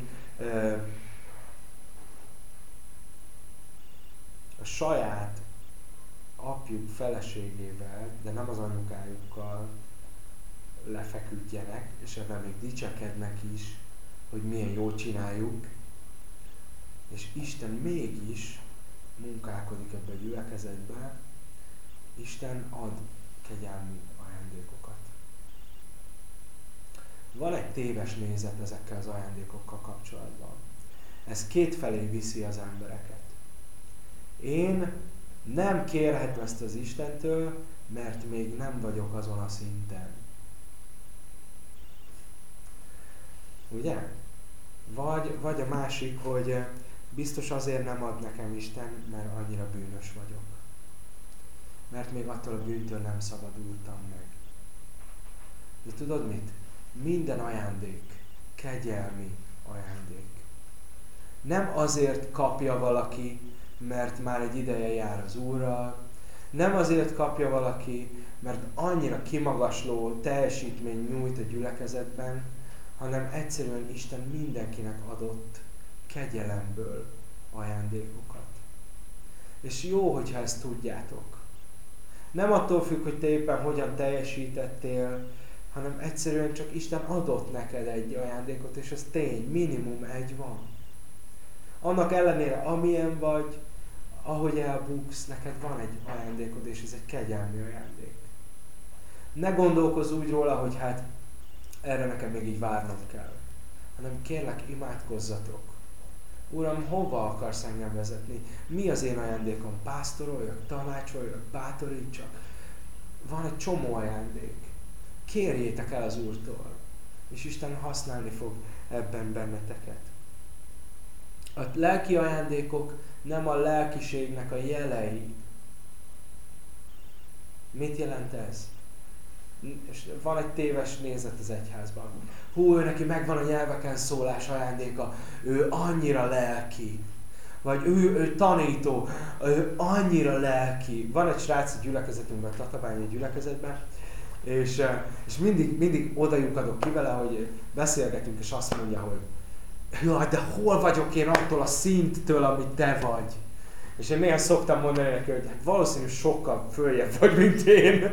a saját apjuk feleségével, de nem az anyukájukkal lefeküdjenek, és ebben még dicsekednek is, hogy milyen jól csináljuk, és Isten mégis munkálkodik ebbe a gyülekezetbe, Isten ad kegyelmi ajándékokat. Van egy téves nézet ezekkel az ajándékokkal kapcsolatban. Ez kétfelé viszi az embereket. Én nem kérhetem ezt az Istentől, mert még nem vagyok azon a szinten. Ugye? Vagy, vagy a másik, hogy Biztos azért nem ad nekem Isten, mert annyira bűnös vagyok. Mert még attól a bűntől nem szabadultam meg. De tudod mit? Minden ajándék, kegyelmi ajándék. Nem azért kapja valaki, mert már egy ideje jár az Úrral, nem azért kapja valaki, mert annyira kimagasló teljesítmény nyújt a gyülekezetben, hanem egyszerűen Isten mindenkinek adott kegyelemből ajándékokat. És jó, hogyha ezt tudjátok. Nem attól függ, hogy te éppen hogyan teljesítettél, hanem egyszerűen csak Isten adott neked egy ajándékot, és az tény, minimum egy van. Annak ellenére, amilyen vagy, ahogy elbuksz, neked van egy ajándékod, és ez egy kegyelmi ajándék. Ne gondolkozz úgy róla, hogy hát erre nekem még így várnom kell, hanem kérlek, imádkozzatok Uram, hova akarsz engem vezetni? Mi az én ajándékom? Pásztoroljak, tanácsoljak, bátorítsak? Van egy csomó ajándék. Kérjétek el az Úrtól, és Isten használni fog ebben benneteket. A lelki ajándékok nem a lelkiségnek a jelei. Mit jelent ez? van egy téves nézet az egyházban. Hú, ő neki megvan a nyelveken szólás ajándéka, ő annyira lelki. vagy ő, ő tanító, ő annyira lelki. Van egy srác gyülekezetünkben, Tatabányi gyülekezetben, és, és mindig, mindig oda lyukadok ki vele, hogy beszélgetünk, és azt mondja, hogy jaj, de hol vagyok én attól a szinttől, amit te vagy. És én néha szoktam mondani neki, hogy hát valószínűleg sokkal följebb vagy, mint én.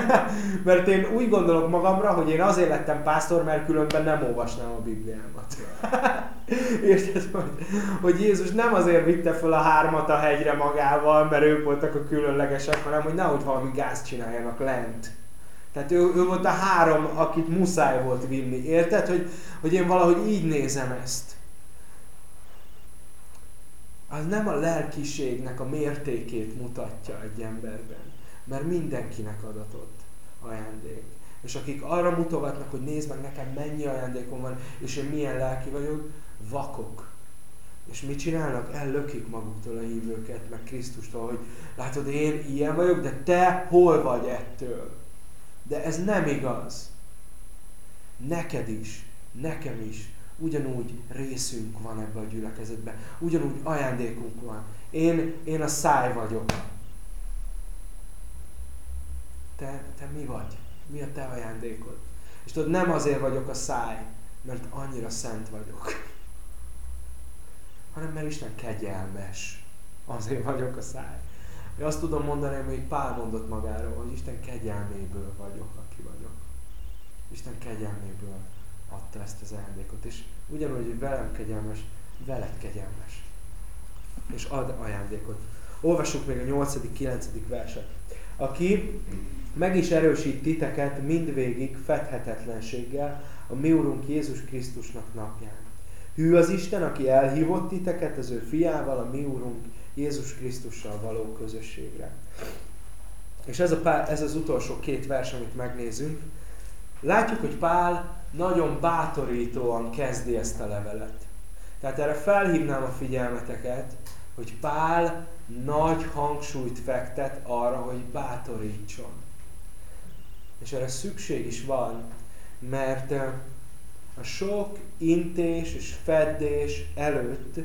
[LAUGHS] mert én úgy gondolok magamra, hogy én azért lettem pásztor, mert különben nem olvasnám a Bibliámat. [LAUGHS] Érted, hogy, hogy Jézus nem azért vitte fel a hármat a hegyre magával, mert ők voltak a különlegesek, hanem hogy nehogy valami gáz csináljanak lent. Tehát ő, ő volt a három, akit muszáj volt vinni. Érted, hogy, hogy én valahogy így nézem ezt az nem a lelkiségnek a mértékét mutatja egy emberben, mert mindenkinek adatott ajándék. És akik arra mutogatnak, hogy nézd meg nekem mennyi ajándékom van, és én milyen lelki vagyok, vakok. És mit csinálnak? Ellökik maguktól a hívőket, meg Krisztustól, hogy látod, én ilyen vagyok, de te hol vagy ettől? De ez nem igaz. Neked is, nekem is ugyanúgy részünk van ebbe a gyülekezetbe, ugyanúgy ajándékunk van. Én, én a száj vagyok. Te, te mi vagy? Mi a te ajándékod? És tudod, nem azért vagyok a száj, mert annyira szent vagyok, hanem mert Isten kegyelmes. Azért vagyok a száj. Én azt tudom mondani, hogy Pál mondott magáról, hogy Isten kegyelméből vagyok, aki vagyok. Isten kegyelméből adta ezt az ajándékot. És ugyanúgy, hogy velem kegyelmes, veled kegyelmes. És ad ajándékot. Olvassuk még a 8.-9. verset. Aki meg is erősít titeket mindvégig fedhetetlenséggel a mi Úrunk Jézus Krisztusnak napján. Hű az Isten, aki elhívott titeket az ő fiával, a mi Úrunk Jézus Krisztussal való közösségre. És ez, a pár, ez az utolsó két vers, amit megnézünk. Látjuk, hogy Pál nagyon bátorítóan kezdi ezt a levelet. Tehát erre felhívnám a figyelmeteket, hogy Pál nagy hangsúlyt fektet arra, hogy bátorítson. És erre szükség is van, mert a sok intés és feddés előtt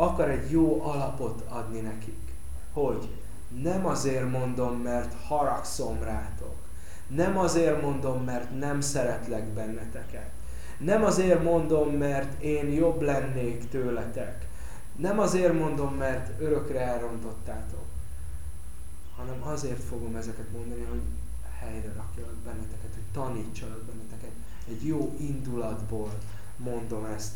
akar egy jó alapot adni nekik. Hogy? Nem azért mondom, mert haragszom rátok, nem azért mondom, mert nem szeretlek benneteket. Nem azért mondom, mert én jobb lennék tőletek. Nem azért mondom, mert örökre elrontottátok. Hanem azért fogom ezeket mondani, hogy helyre rakjalak benneteket, hogy tanítsalak benneteket. Egy jó indulatból mondom ezt.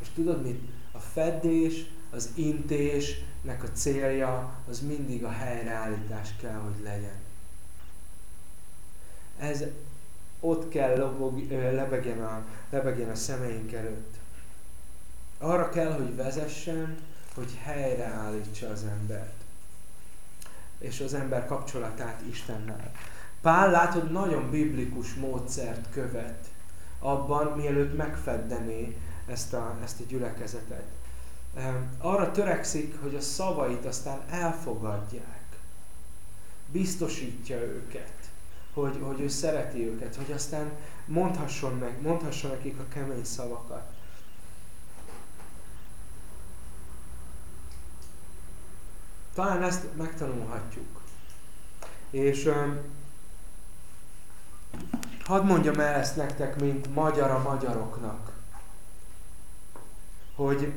És tudod mit? A fedés, az intésnek a célja az mindig a helyreállítás kell, hogy legyen ez ott kell lobog, lebegjen, a, lebegjen a szemeink előtt. Arra kell, hogy vezessen, hogy helyreállítsa az embert. És az ember kapcsolatát Istennel. Pál látod, nagyon biblikus módszert követ abban, mielőtt megfeddené ezt a, ezt a gyülekezetet. Arra törekszik, hogy a szavait aztán elfogadják. Biztosítja őket hogy, hogy ő szereti őket, hogy aztán mondhasson meg, mondhasson nekik a kemény szavakat. Talán ezt megtanulhatjuk. És um, hadd mondjam el ezt nektek, mint magyar a magyaroknak, hogy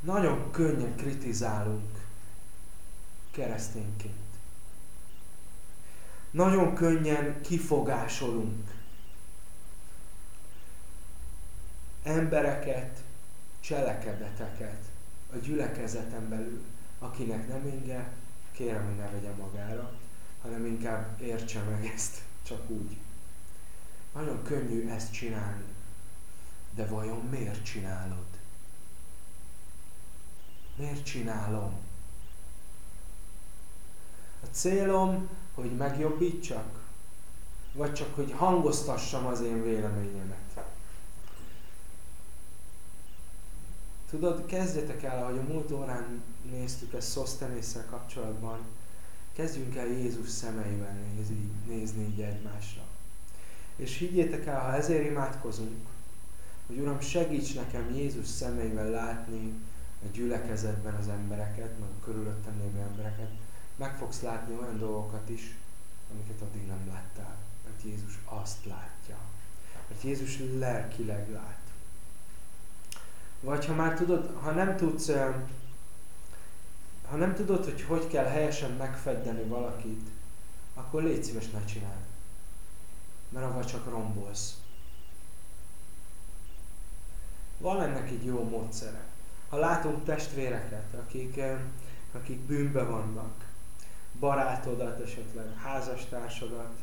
nagyon könnyen kritizálunk keresztényként nagyon könnyen kifogásolunk embereket, cselekedeteket a gyülekezeten belül, akinek nem inge, kérem, hogy ne vegye magára, hanem inkább értse meg ezt csak úgy. Nagyon könnyű ezt csinálni. De vajon miért csinálod? Miért csinálom? A célom hogy megjobbítsak? Vagy csak, hogy hangoztassam az én véleményemet? Tudod, kezdjetek el, ahogy a múlt órán néztük ezt Szosztenésszel kapcsolatban, kezdjünk el Jézus szemeivel nézni, nézni így egymásra. És higgyétek el, ha ezért imádkozunk, hogy Uram, segíts nekem Jézus szemeivel látni a gyülekezetben az embereket, meg a körülöttem lévő embereket. Meg fogsz látni olyan dolgokat is, amiket addig nem láttál. Mert Jézus azt látja. Mert Jézus lelkileg lát. Vagy ha már tudod, ha nem tudsz, ha nem tudod, hogy hogy kell helyesen megfeddeni valakit, akkor légy szíves, ne csináld. Mert avval csak rombolsz. Van ennek egy jó módszere. Ha látunk testvéreket, akik, akik bűnbe vannak, barátodat esetleg, házastársadat,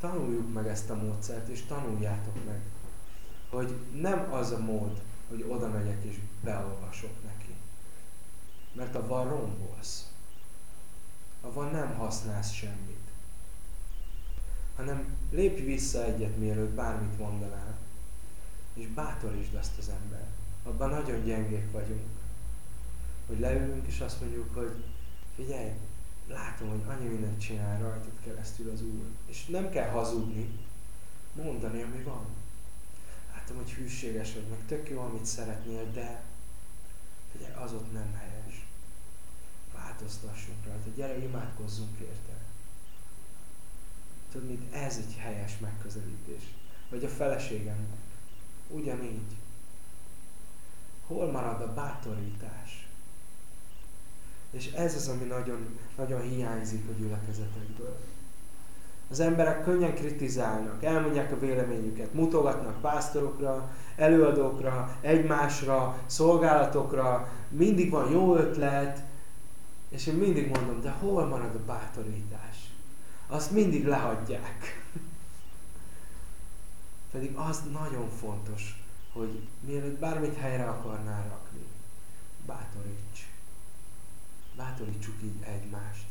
tanuljuk meg ezt a módszert, és tanuljátok meg, hogy nem az a mód, hogy oda megyek és beolvasok neki. Mert a van rombolsz. A van nem használsz semmit. Hanem lépj vissza egyet, mielőtt bármit mondanál, és bátorítsd azt az ember. Abban nagyon gyengék vagyunk. Hogy leülünk és azt mondjuk, hogy figyelj, látom, hogy annyi mindent csinál rajtad keresztül az Úr. És nem kell hazudni, mondani, ami van. Látom, hogy hűséges vagy, meg tök jó, amit szeretnél, de figyelj, az ott nem helyes. Változtassunk rajta, gyere, imádkozzunk érte. Tudod mit? Ez egy helyes megközelítés. Vagy a feleségemnek. Ugyanígy. Hol marad a bátorítás? És ez az, ami nagyon, nagyon hiányzik a gyülekezetekből. Az emberek könnyen kritizálnak, elmondják a véleményüket, mutogatnak pásztorokra, előadókra, egymásra, szolgálatokra, mindig van jó ötlet, és én mindig mondom, de hol marad a bátorítás? Azt mindig lehagyják. Pedig az nagyon fontos, hogy mielőtt bármit helyre akarnál rakni, bátoríts. Bátorítsuk így egymást.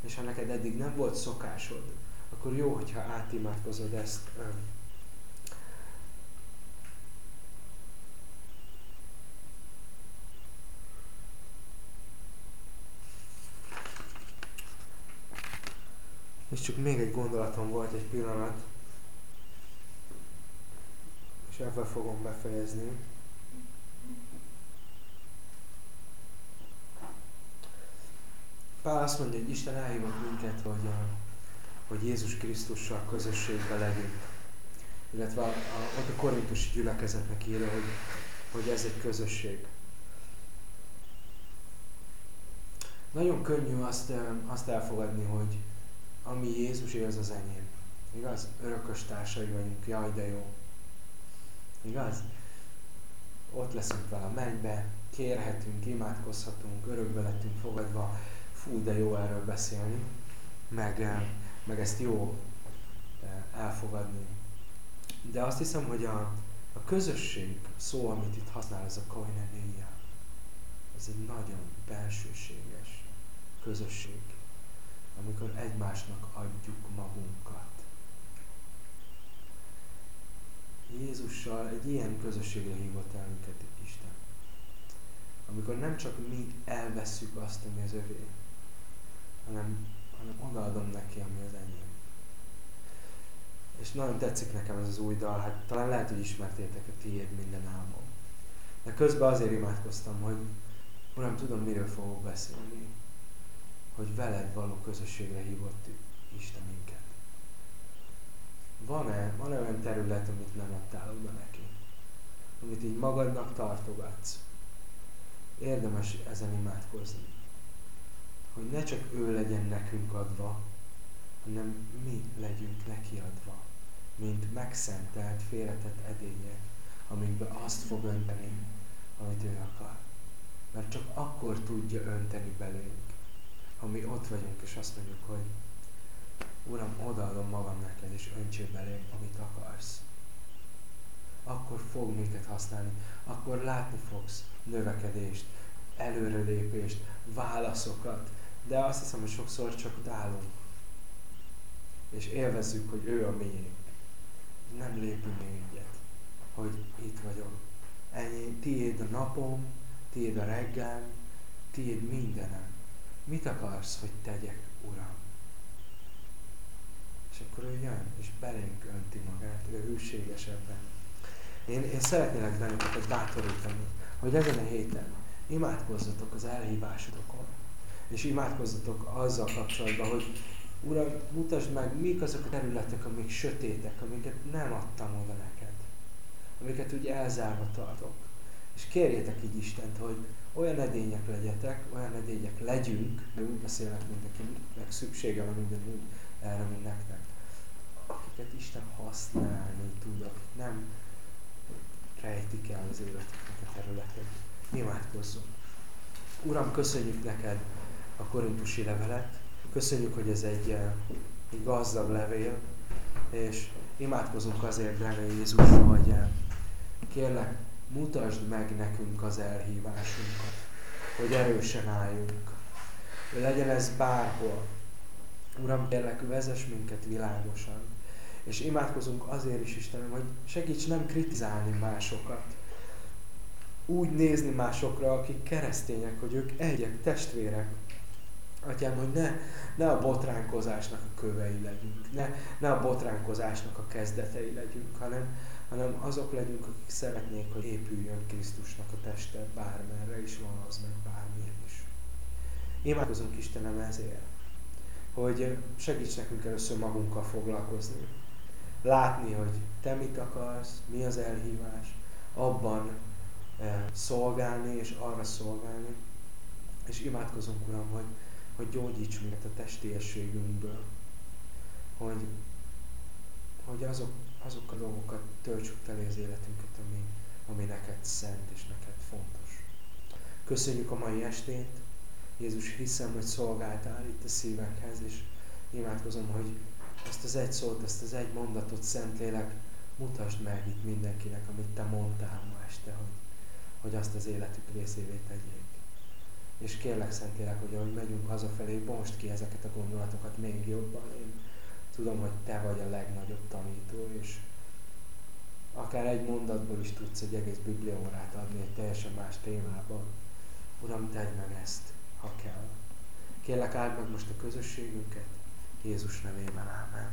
És ha neked eddig nem volt szokásod, akkor jó, hogyha átimádkozod ezt. És csak még egy gondolatom volt egy pillanat, és ebben fogom befejezni. Pál azt mondja, hogy Isten elhívott minket, hogy, a, hogy Jézus Krisztussal közösségbe legyünk. Illetve a, a, ott a korintusi gyülekezetnek írja, hogy, hogy ez egy közösség. Nagyon könnyű azt, azt elfogadni, hogy ami Jézus, az az enyém. Igaz? Örökös társai vagyunk, jaj de jó. Igaz? Ott leszünk vele a mennybe, kérhetünk, imádkozhatunk, örökbe lettünk fogadva. Fú, de jó erről beszélni. Meg, eh, meg ezt jó eh, elfogadni. De azt hiszem, hogy a, a közösség szó, amit itt használ, ez a koinenéja. Ez egy nagyon bensőséges közösség, amikor egymásnak adjuk magunkat. Jézussal egy ilyen közösségre hívott el minket Isten. Amikor nem csak mi elvesszük azt, ami az övé, hanem, hanem odaadom neki, ami az enyém. És nagyon tetszik nekem ez az új dal, hát talán lehet, hogy ismertétek a tiéd minden álmom. De közben azért imádkoztam, hogy Uram, tudom, miről fogok beszélni. Hogy veled való közösségre hívott Isten minket. Van-e, van-e olyan terület, amit nem adtál oda neki? Amit így magadnak tartogatsz? Érdemes ezen imádkozni. Hogy ne csak ő legyen nekünk adva, hanem mi legyünk neki adva, mint megszentelt, félretett edények, amikbe azt fog önteni, amit ő akar. Mert csak akkor tudja önteni belőlünk, ha mi ott vagyunk, és azt mondjuk, hogy Uram, odaadom magam neked, és öntsél belém, amit akarsz. Akkor fog minket használni, akkor látni fogsz növekedést, előrelépést, válaszokat, de azt hiszem, hogy sokszor csak ott állunk, és élvezzük, hogy ő a miénk. Nem lépünk még egyet, hogy itt vagyok. Ennyi, tiéd a napom, tiéd a reggel, tiéd mindenem. Mit akarsz, hogy tegyek, Uram? És akkor ő jön, és belénk önti magát, ő hűséges ebben. Én, én szeretnélek benneteket bátorítani, hogy ezen a héten imádkozzatok az elhívásodokon. És imádkozzatok azzal kapcsolatban, hogy Uram, mutasd meg, mik azok a területek, amik sötétek, amiket nem adtam oda neked. Amiket úgy elzárva tartok. És kérjétek így Istent, hogy olyan edények legyetek, olyan edények legyünk, de úgy beszélek mindenkinek szüksége van ugyanúgy erre, mint nektek, akiket Isten használni tud, akik nem rejtik el az életüknek a területet. Imádkozzunk! Uram, köszönjük neked a korintusi levelet, köszönjük, hogy ez egy, eh, egy gazdag levél, és imádkozunk azért, drága Jézus, hogy eh, kérlek, mutasd meg nekünk az elhívásunkat, hogy erősen álljunk, hogy legyen ez bárhol. Uram, kérlek, vezess minket világosan, és imádkozunk azért is, Istenem, hogy segíts nem kritizálni másokat, úgy nézni másokra, akik keresztények, hogy ők egyek, testvérek. Atyám, hogy ne, ne a botránkozásnak a kövei legyünk, ne, ne a botránkozásnak a kezdetei legyünk, hanem, hanem azok legyünk, akik szeretnék, hogy épüljön Krisztusnak a teste bármerre is van az, meg bármilyen is. Imádkozunk Istenem ezért, hogy segíts nekünk először magunkkal foglalkozni. Látni, hogy te mit akarsz, mi az elhívás, abban eh, szolgálni és arra szolgálni. És imádkozunk, Uram, hogy, hogy gyógyíts minket a testiességünkből. Hogy, hogy azok, azok a dolgokat töltsük tele az életünket, ami, ami neked szent és neked fontos. Köszönjük a mai estét. Jézus, hiszem, hogy szolgáltál itt a szívekhez, és imádkozom, hogy ezt az egy szót, ezt az egy mondatot, Szentlélek, mutasd meg itt mindenkinek, amit te mondtál ma este, hogy, hogy azt az életük részévé tegyék. És kérlek, Szentlélek, hogy ahogy megyünk hazafelé, most ki ezeket a gondolatokat még jobban. Én tudom, hogy te vagy a legnagyobb tanító, és akár egy mondatból is tudsz egy egész bibliaórát adni egy teljesen más témában. Uram, tedd meg ezt, ha kell. Kérlek, áld meg most a közösségünket, Jézus nevében, ámen.